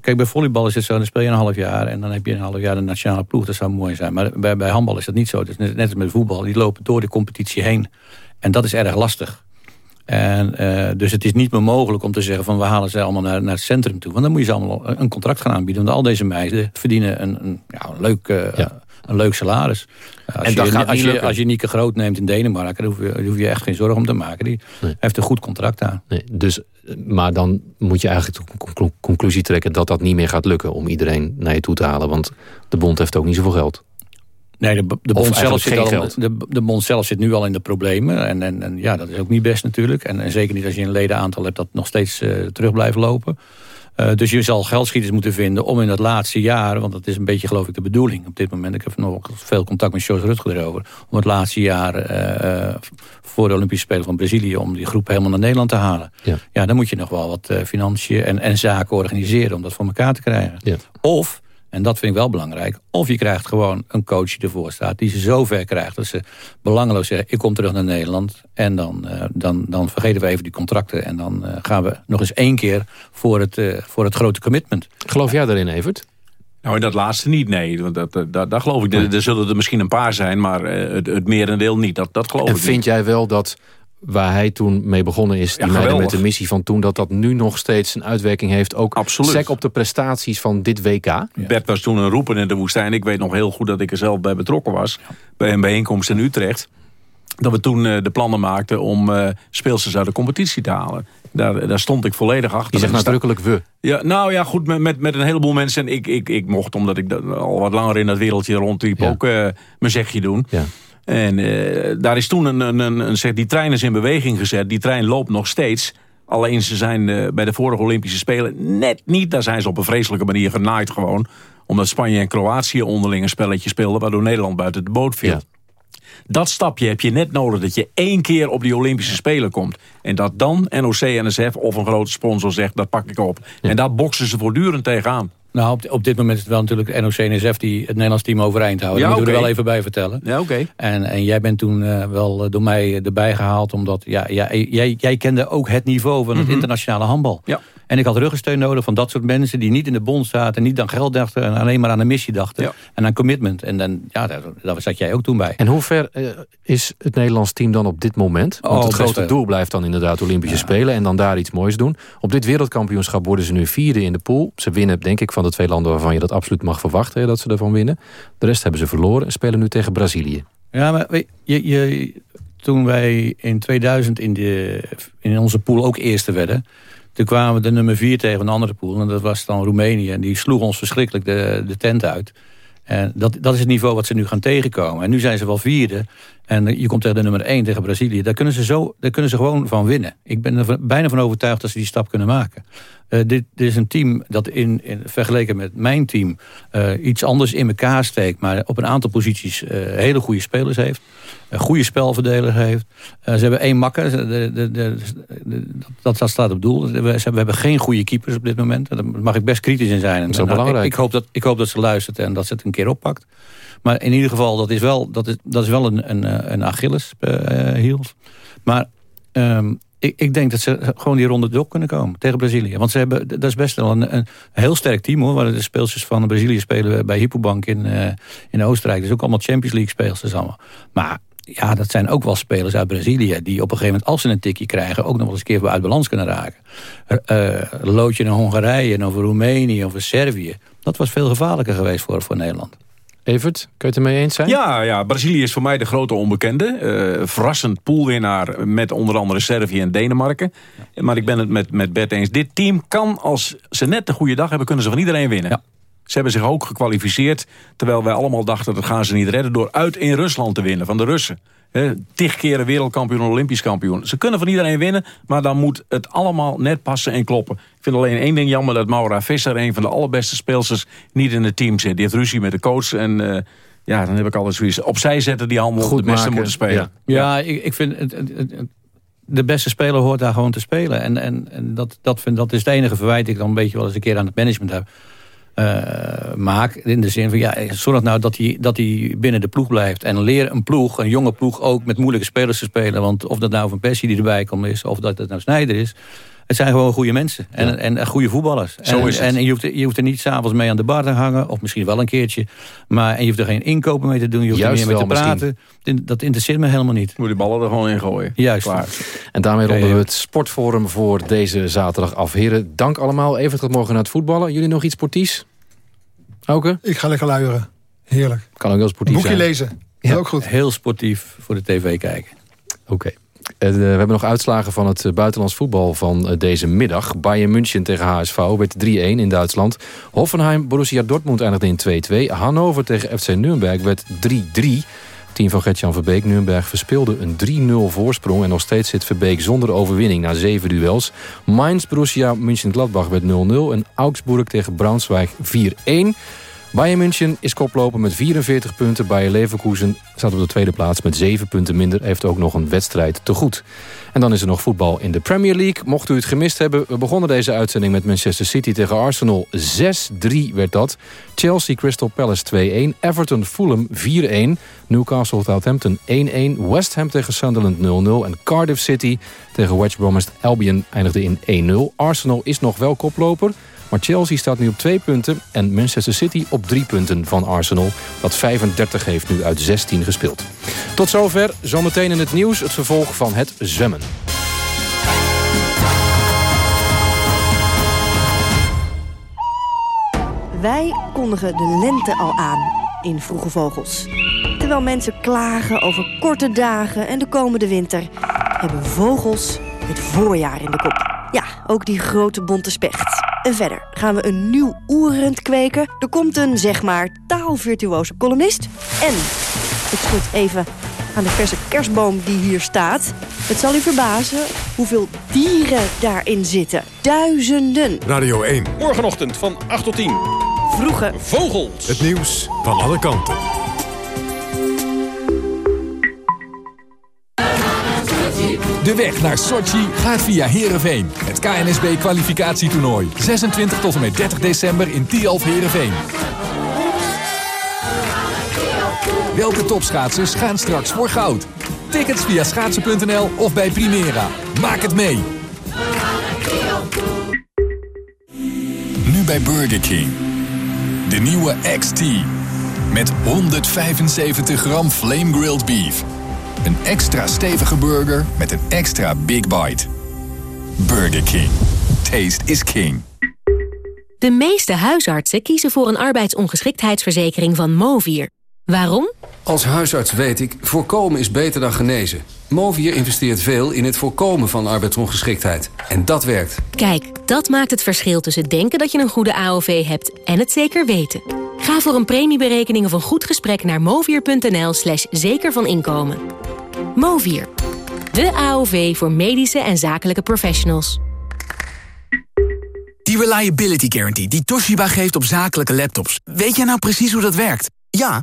Kijk, bij volleybal is het zo, dan speel je een half jaar... en dan heb je een half jaar de nationale ploeg. Dat zou mooi zijn. Maar bij, bij handbal is dat niet zo. Is net, net als met voetbal. Die lopen door de competitie heen. En dat is erg lastig. En, uh, dus het is niet meer mogelijk om te zeggen van we halen ze allemaal naar, naar het centrum toe. Want dan moet je ze allemaal een contract gaan aanbieden. Want al deze meiden verdienen een, een, ja, een leuk, uh, een leuk salaris. Als en je, als, je, als je Nieke Groot neemt in Denemarken, dan hoef je, hoef je echt geen zorgen om te maken. Die heeft een goed contract aan. Nee, dus, maar dan moet je eigenlijk de conclusie trekken dat dat niet meer gaat lukken om iedereen naar je toe te halen. Want de bond heeft ook niet zoveel geld. Nee, de, de, bond zelf zit al, de, de, bond zelf zit nu al in de problemen. En, en, en ja, dat is ook niet best natuurlijk. En, en, zeker niet als je een ledenaantal hebt dat nog steeds uh, terug blijft lopen. Uh, dus je zal geldschieters moeten vinden om in dat laatste jaar... want dat is een beetje geloof ik de bedoeling op dit moment. Ik heb nog veel contact met Jos Rutger erover. Om het laatste jaar uh, voor de Olympische Spelen van Brazilië... om die groep helemaal naar Nederland te halen. Ja, ja dan moet je nog wel wat financiën en, en zaken organiseren... om dat voor elkaar te krijgen. Ja. Of en dat vind ik wel belangrijk. Of je krijgt gewoon een coach die ervoor staat. Die ze zo ver krijgt dat ze belangeloos zeggen... ik kom terug naar Nederland. En dan, uh, dan, dan vergeten we even die contracten. En dan uh, gaan we nog eens één keer voor het, uh, voor het grote commitment. Geloof jij daarin, Evert? Nou, in dat laatste niet, nee. Want dat, dat, dat, geloof ik. Er, er, zullen er misschien een paar zijn, maar het, het merendeel niet. Dat, dat geloof en ik vind jij wel dat waar hij toen mee begonnen is, die ja, met de missie van toen... dat dat nu nog steeds een uitwerking heeft, ook Absoluut. sec op de prestaties van dit WK? Ja. Bert was toen een roepen in de woestijn. Ik weet nog heel goed dat ik er zelf bij betrokken was. Bij een bijeenkomst in Utrecht. Dat we toen uh, de plannen maakten om uh, speelsters uit de competitie te halen. Daar, daar, stond ik volledig achter. Je zegt nadrukkelijk we. Ja, nou ja, goed, met, met, met een heleboel mensen. En ik, ik, ik mocht, omdat ik al wat langer in dat wereldje rondliep... ook uh, mijn zegje doen. Ja. En uh, daar is toen een, een, een, een, die trein is in beweging gezet. Die trein loopt nog steeds. Alleen ze zijn uh, bij de vorige Olympische Spelen net niet. Daar zijn ze op een vreselijke manier genaaid gewoon. Omdat Spanje en Kroatië onderling een spelletje speelden... waardoor Nederland buiten de boot viel. Ja. Dat stapje heb je net nodig dat je één keer op die Olympische Spelen komt. En dat dan NOC-NSF of een grote sponsor zegt, dat pak ik op. Ja. En daar boksen ze voortdurend tegenaan. Nou, op, op dit moment is het wel natuurlijk NOC-NSF die het Nederlands team overeind houden. Ja, Daar moeten we er wel even bij vertellen. Ja, oké. En, en jij bent toen uh, wel door mij erbij gehaald, omdat ja, ja, jij, jij kende ook het niveau van het mm -hmm. internationale handbal. Ja. En ik had ruggensteun nodig van dat soort mensen die niet in de bond zaten... niet aan geld dachten en alleen maar aan een missie dachten. Ja. En aan commitment. En dan, ja, daar, daar, zat jij ook toen bij. En hoe ver uh, is het Nederlands team dan op dit moment? Want oh, het grote doel blijft dan inderdaad Olympische ja. Spelen... en dan daar iets moois doen. Op dit wereldkampioenschap worden ze nu vierde in de pool. Ze winnen, denk ik, van de twee landen waarvan je dat absoluut mag verwachten... dat ze ervan winnen. De rest hebben ze verloren en spelen nu tegen Brazilië. Ja, maar weet, je, je, toen wij in 2000 in, de, in onze pool ook eerste werden... Toen kwamen we de nummer vier tegen een andere pool. En dat was dan Roemenië. En die sloeg ons verschrikkelijk de, de tent uit. En dat, dat is het niveau wat ze nu gaan tegenkomen. En nu zijn ze wel vierde. En je komt tegen de nummer 1 tegen Brazilië. Daar kunnen ze, zo, daar kunnen ze gewoon van winnen. Ik ben er bijna van overtuigd dat ze die stap kunnen maken. Uh, dit, dit, is een team dat in, in vergeleken met mijn team uh, iets anders in elkaar steekt. Maar op een aantal posities uh, hele goede spelers heeft. Een goede spelverdeler heeft. ze hebben één makker. De, de, de, dat, dat staat op doel. We, we, hebben geen goede keepers op dit moment. Daar mag ik best kritisch in zijn. Dat is wel belangrijk. Ik, ik, hoop dat, ik hoop dat ze luistert en dat ze het een keer oppakt. Maar in ieder geval, dat is wel, dat is, dat is wel een, een, een Achilles-hiel. maar um, ik, ik, denk dat ze gewoon die ronde door kunnen komen tegen Brazilië. Want ze hebben, dat is best wel een, een heel sterk team hoor. Waar de speelsters van Brazilië spelen bij Hypobank in, uh, in Oostenrijk. Dus ook allemaal Champions League speelsters allemaal. Maar ja, dat zijn ook wel spelers uit Brazilië... die op een gegeven moment, als ze een tikje krijgen... ook nog wel eens een keer uit balans kunnen raken. Uh, loodje naar Hongarije, over Roemenië, over Servië. Dat was veel gevaarlijker geweest voor, voor Nederland. Evert, kun je het ermee eens zijn? Ja, ja, Brazilië is voor mij de grote onbekende. Uh, verrassend poolwinnaar met onder andere Servië en Denemarken. Maar ik ben het met, met Bert eens. Dit team kan, als ze net de goede dag hebben... kunnen ze van iedereen winnen. Ja. Ze hebben zich ook gekwalificeerd. Terwijl wij allemaal dachten, dat gaan ze niet redden... door uit in Rusland te winnen, van de Russen. He, tig keren wereldkampioen, olympisch kampioen. Ze kunnen van iedereen winnen, maar dan moet het allemaal net passen en kloppen. Ik vind alleen één ding jammer dat Maura Visser... een van de allerbeste speelsters, niet in het team zit. Die heeft ruzie met de coach en... Uh, ja, dan heb ik alles zoiets. Opzij zetten die handel Goed de beste moeten spelen. Ja, ja ik, ik vind... Het, het, het, de beste speler hoort daar gewoon te spelen. En, en, en dat, dat, vind, dat is het enige verwijt ik dan een beetje wel eens een keer aan het management heb uh, maak. In de zin van, ja, zorg nou dat hij, dat hij binnen de ploeg blijft. En leer een ploeg, een jonge ploeg, ook met moeilijke spelers te spelen. Want of dat nou van Persie die erbij komt is, of dat het nou Snijder is... Het zijn gewoon goede mensen. En, en, goede voetballers. Zo is het. En je hoeft, je hoeft er niet s'avonds mee aan de bar te hangen. Of misschien wel een keertje. Maar en je hoeft er geen inkopen mee te doen. Je hoeft Juist er meer mee te praten. Misschien. Dat interesseert me helemaal niet. Moet die ballen er gewoon in gooien. Juist. Klaar. En daarmee ronden we het sportforum voor deze zaterdag af. Heren, dank allemaal. Even tot morgen naar het voetballen. Jullie nog iets sportiefs? Auke? Ik ga lekker luieren. Heerlijk. Kan ook heel sportief Boekje zijn. lezen. Ja, ook goed. Heel sportief voor de tv kijken. Oké. Okay. Uh, we hebben nog uitslagen van het uh, buitenlands voetbal van uh, deze middag. Bayern München tegen HSV werd 3-1 in Duitsland. Hoffenheim, Borussia Dortmund eindigde in 2-2. Hannover tegen FC Nürnberg werd 3-3. Team van Gertjan Verbeek, Nürnberg verspeelde een 3-0 voorsprong... en nog steeds zit Verbeek zonder overwinning na zeven duels. Mainz, Borussia, München-Gladbach werd 0-0... en Augsburg tegen Braunschweig 4-1... Bayern München is koploper met 44 punten. Bayer Leverkusen staat op de tweede plaats met 7 punten minder. Heeft ook nog een wedstrijd te goed. En dan is er nog voetbal in de Premier League. Mocht u het gemist hebben, we begonnen deze uitzending met Manchester City tegen Arsenal. 6-3 werd dat. Chelsea Crystal Palace 2-1. Everton Fulham 4-1. Newcastle Southampton 1-1. West Ham tegen Sunderland 0-0. En Cardiff City tegen West Bromwich Albion eindigde in 1-0. Arsenal is nog wel koploper. Maar Chelsea staat nu op twee punten en Manchester City op drie punten van Arsenal. Dat 35 heeft nu uit 16 gespeeld. Tot zover, zometeen in het nieuws het vervolg van het zwemmen. Wij kondigen de lente al aan in Vroege Vogels. Terwijl mensen klagen over korte dagen en de komende winter... hebben vogels het voorjaar in de kop. Ja, ook die grote bonte specht. En verder gaan we een nieuw oerend kweken. Er komt een, zeg maar, taalvirtuoze columnist. En ik schud even aan de verse kerstboom die hier staat. Het zal u verbazen hoeveel dieren daarin zitten. Duizenden. Radio 1. Morgenochtend van 8 tot 10. Vroege Vogels. Het nieuws van alle kanten. De weg naar Sochi gaat via Heerenveen. Het KNSB-kwalificatietoernooi. 26 tot en met 30 december in Tialf Heerenveen. Welke topschaatsers gaan straks voor goud? Tickets via schaatsen.nl of bij Primera. Maak het mee! Nu bij Burger King. De nieuwe XT. Met 175 gram flame grilled beef. Een extra stevige burger met een extra big bite. Burger King. Taste is king. De meeste huisartsen kiezen voor een arbeidsongeschiktheidsverzekering van Movier. Waarom? Als huisarts weet ik, voorkomen is beter dan genezen. Movier investeert veel in het voorkomen van arbeidsongeschiktheid. En dat werkt. Kijk, dat maakt het verschil tussen denken dat je een goede AOV hebt en het zeker weten. Ga voor een premieberekening of een goed gesprek naar movier.nl slash zeker van inkomen. Movier, de AOV voor medische en zakelijke professionals. Die Reliability Guarantee die Toshiba geeft op zakelijke laptops. Weet jij nou precies hoe dat werkt? Ja,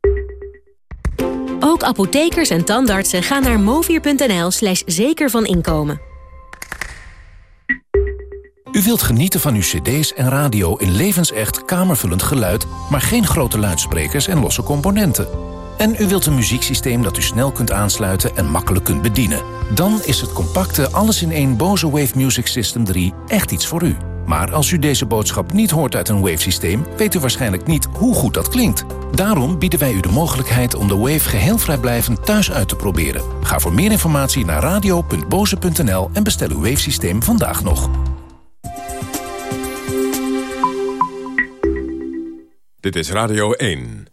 Ook apothekers en tandartsen gaan naar movier.nl slash zeker van inkomen. U wilt genieten van uw cd's en radio in levensecht kamervullend geluid... maar geen grote luidsprekers en losse componenten. En u wilt een muzieksysteem dat u snel kunt aansluiten en makkelijk kunt bedienen. Dan is het compacte alles-in-één Bose Wave Music System 3 echt iets voor u. Maar als u deze boodschap niet hoort uit een Wave-systeem... weet u waarschijnlijk niet hoe goed dat klinkt. Daarom bieden wij u de mogelijkheid om de Wave geheel vrijblijvend thuis uit te proberen. Ga voor meer informatie naar radio.boze.nl en bestel uw Wave-systeem vandaag nog. Dit is Radio 1.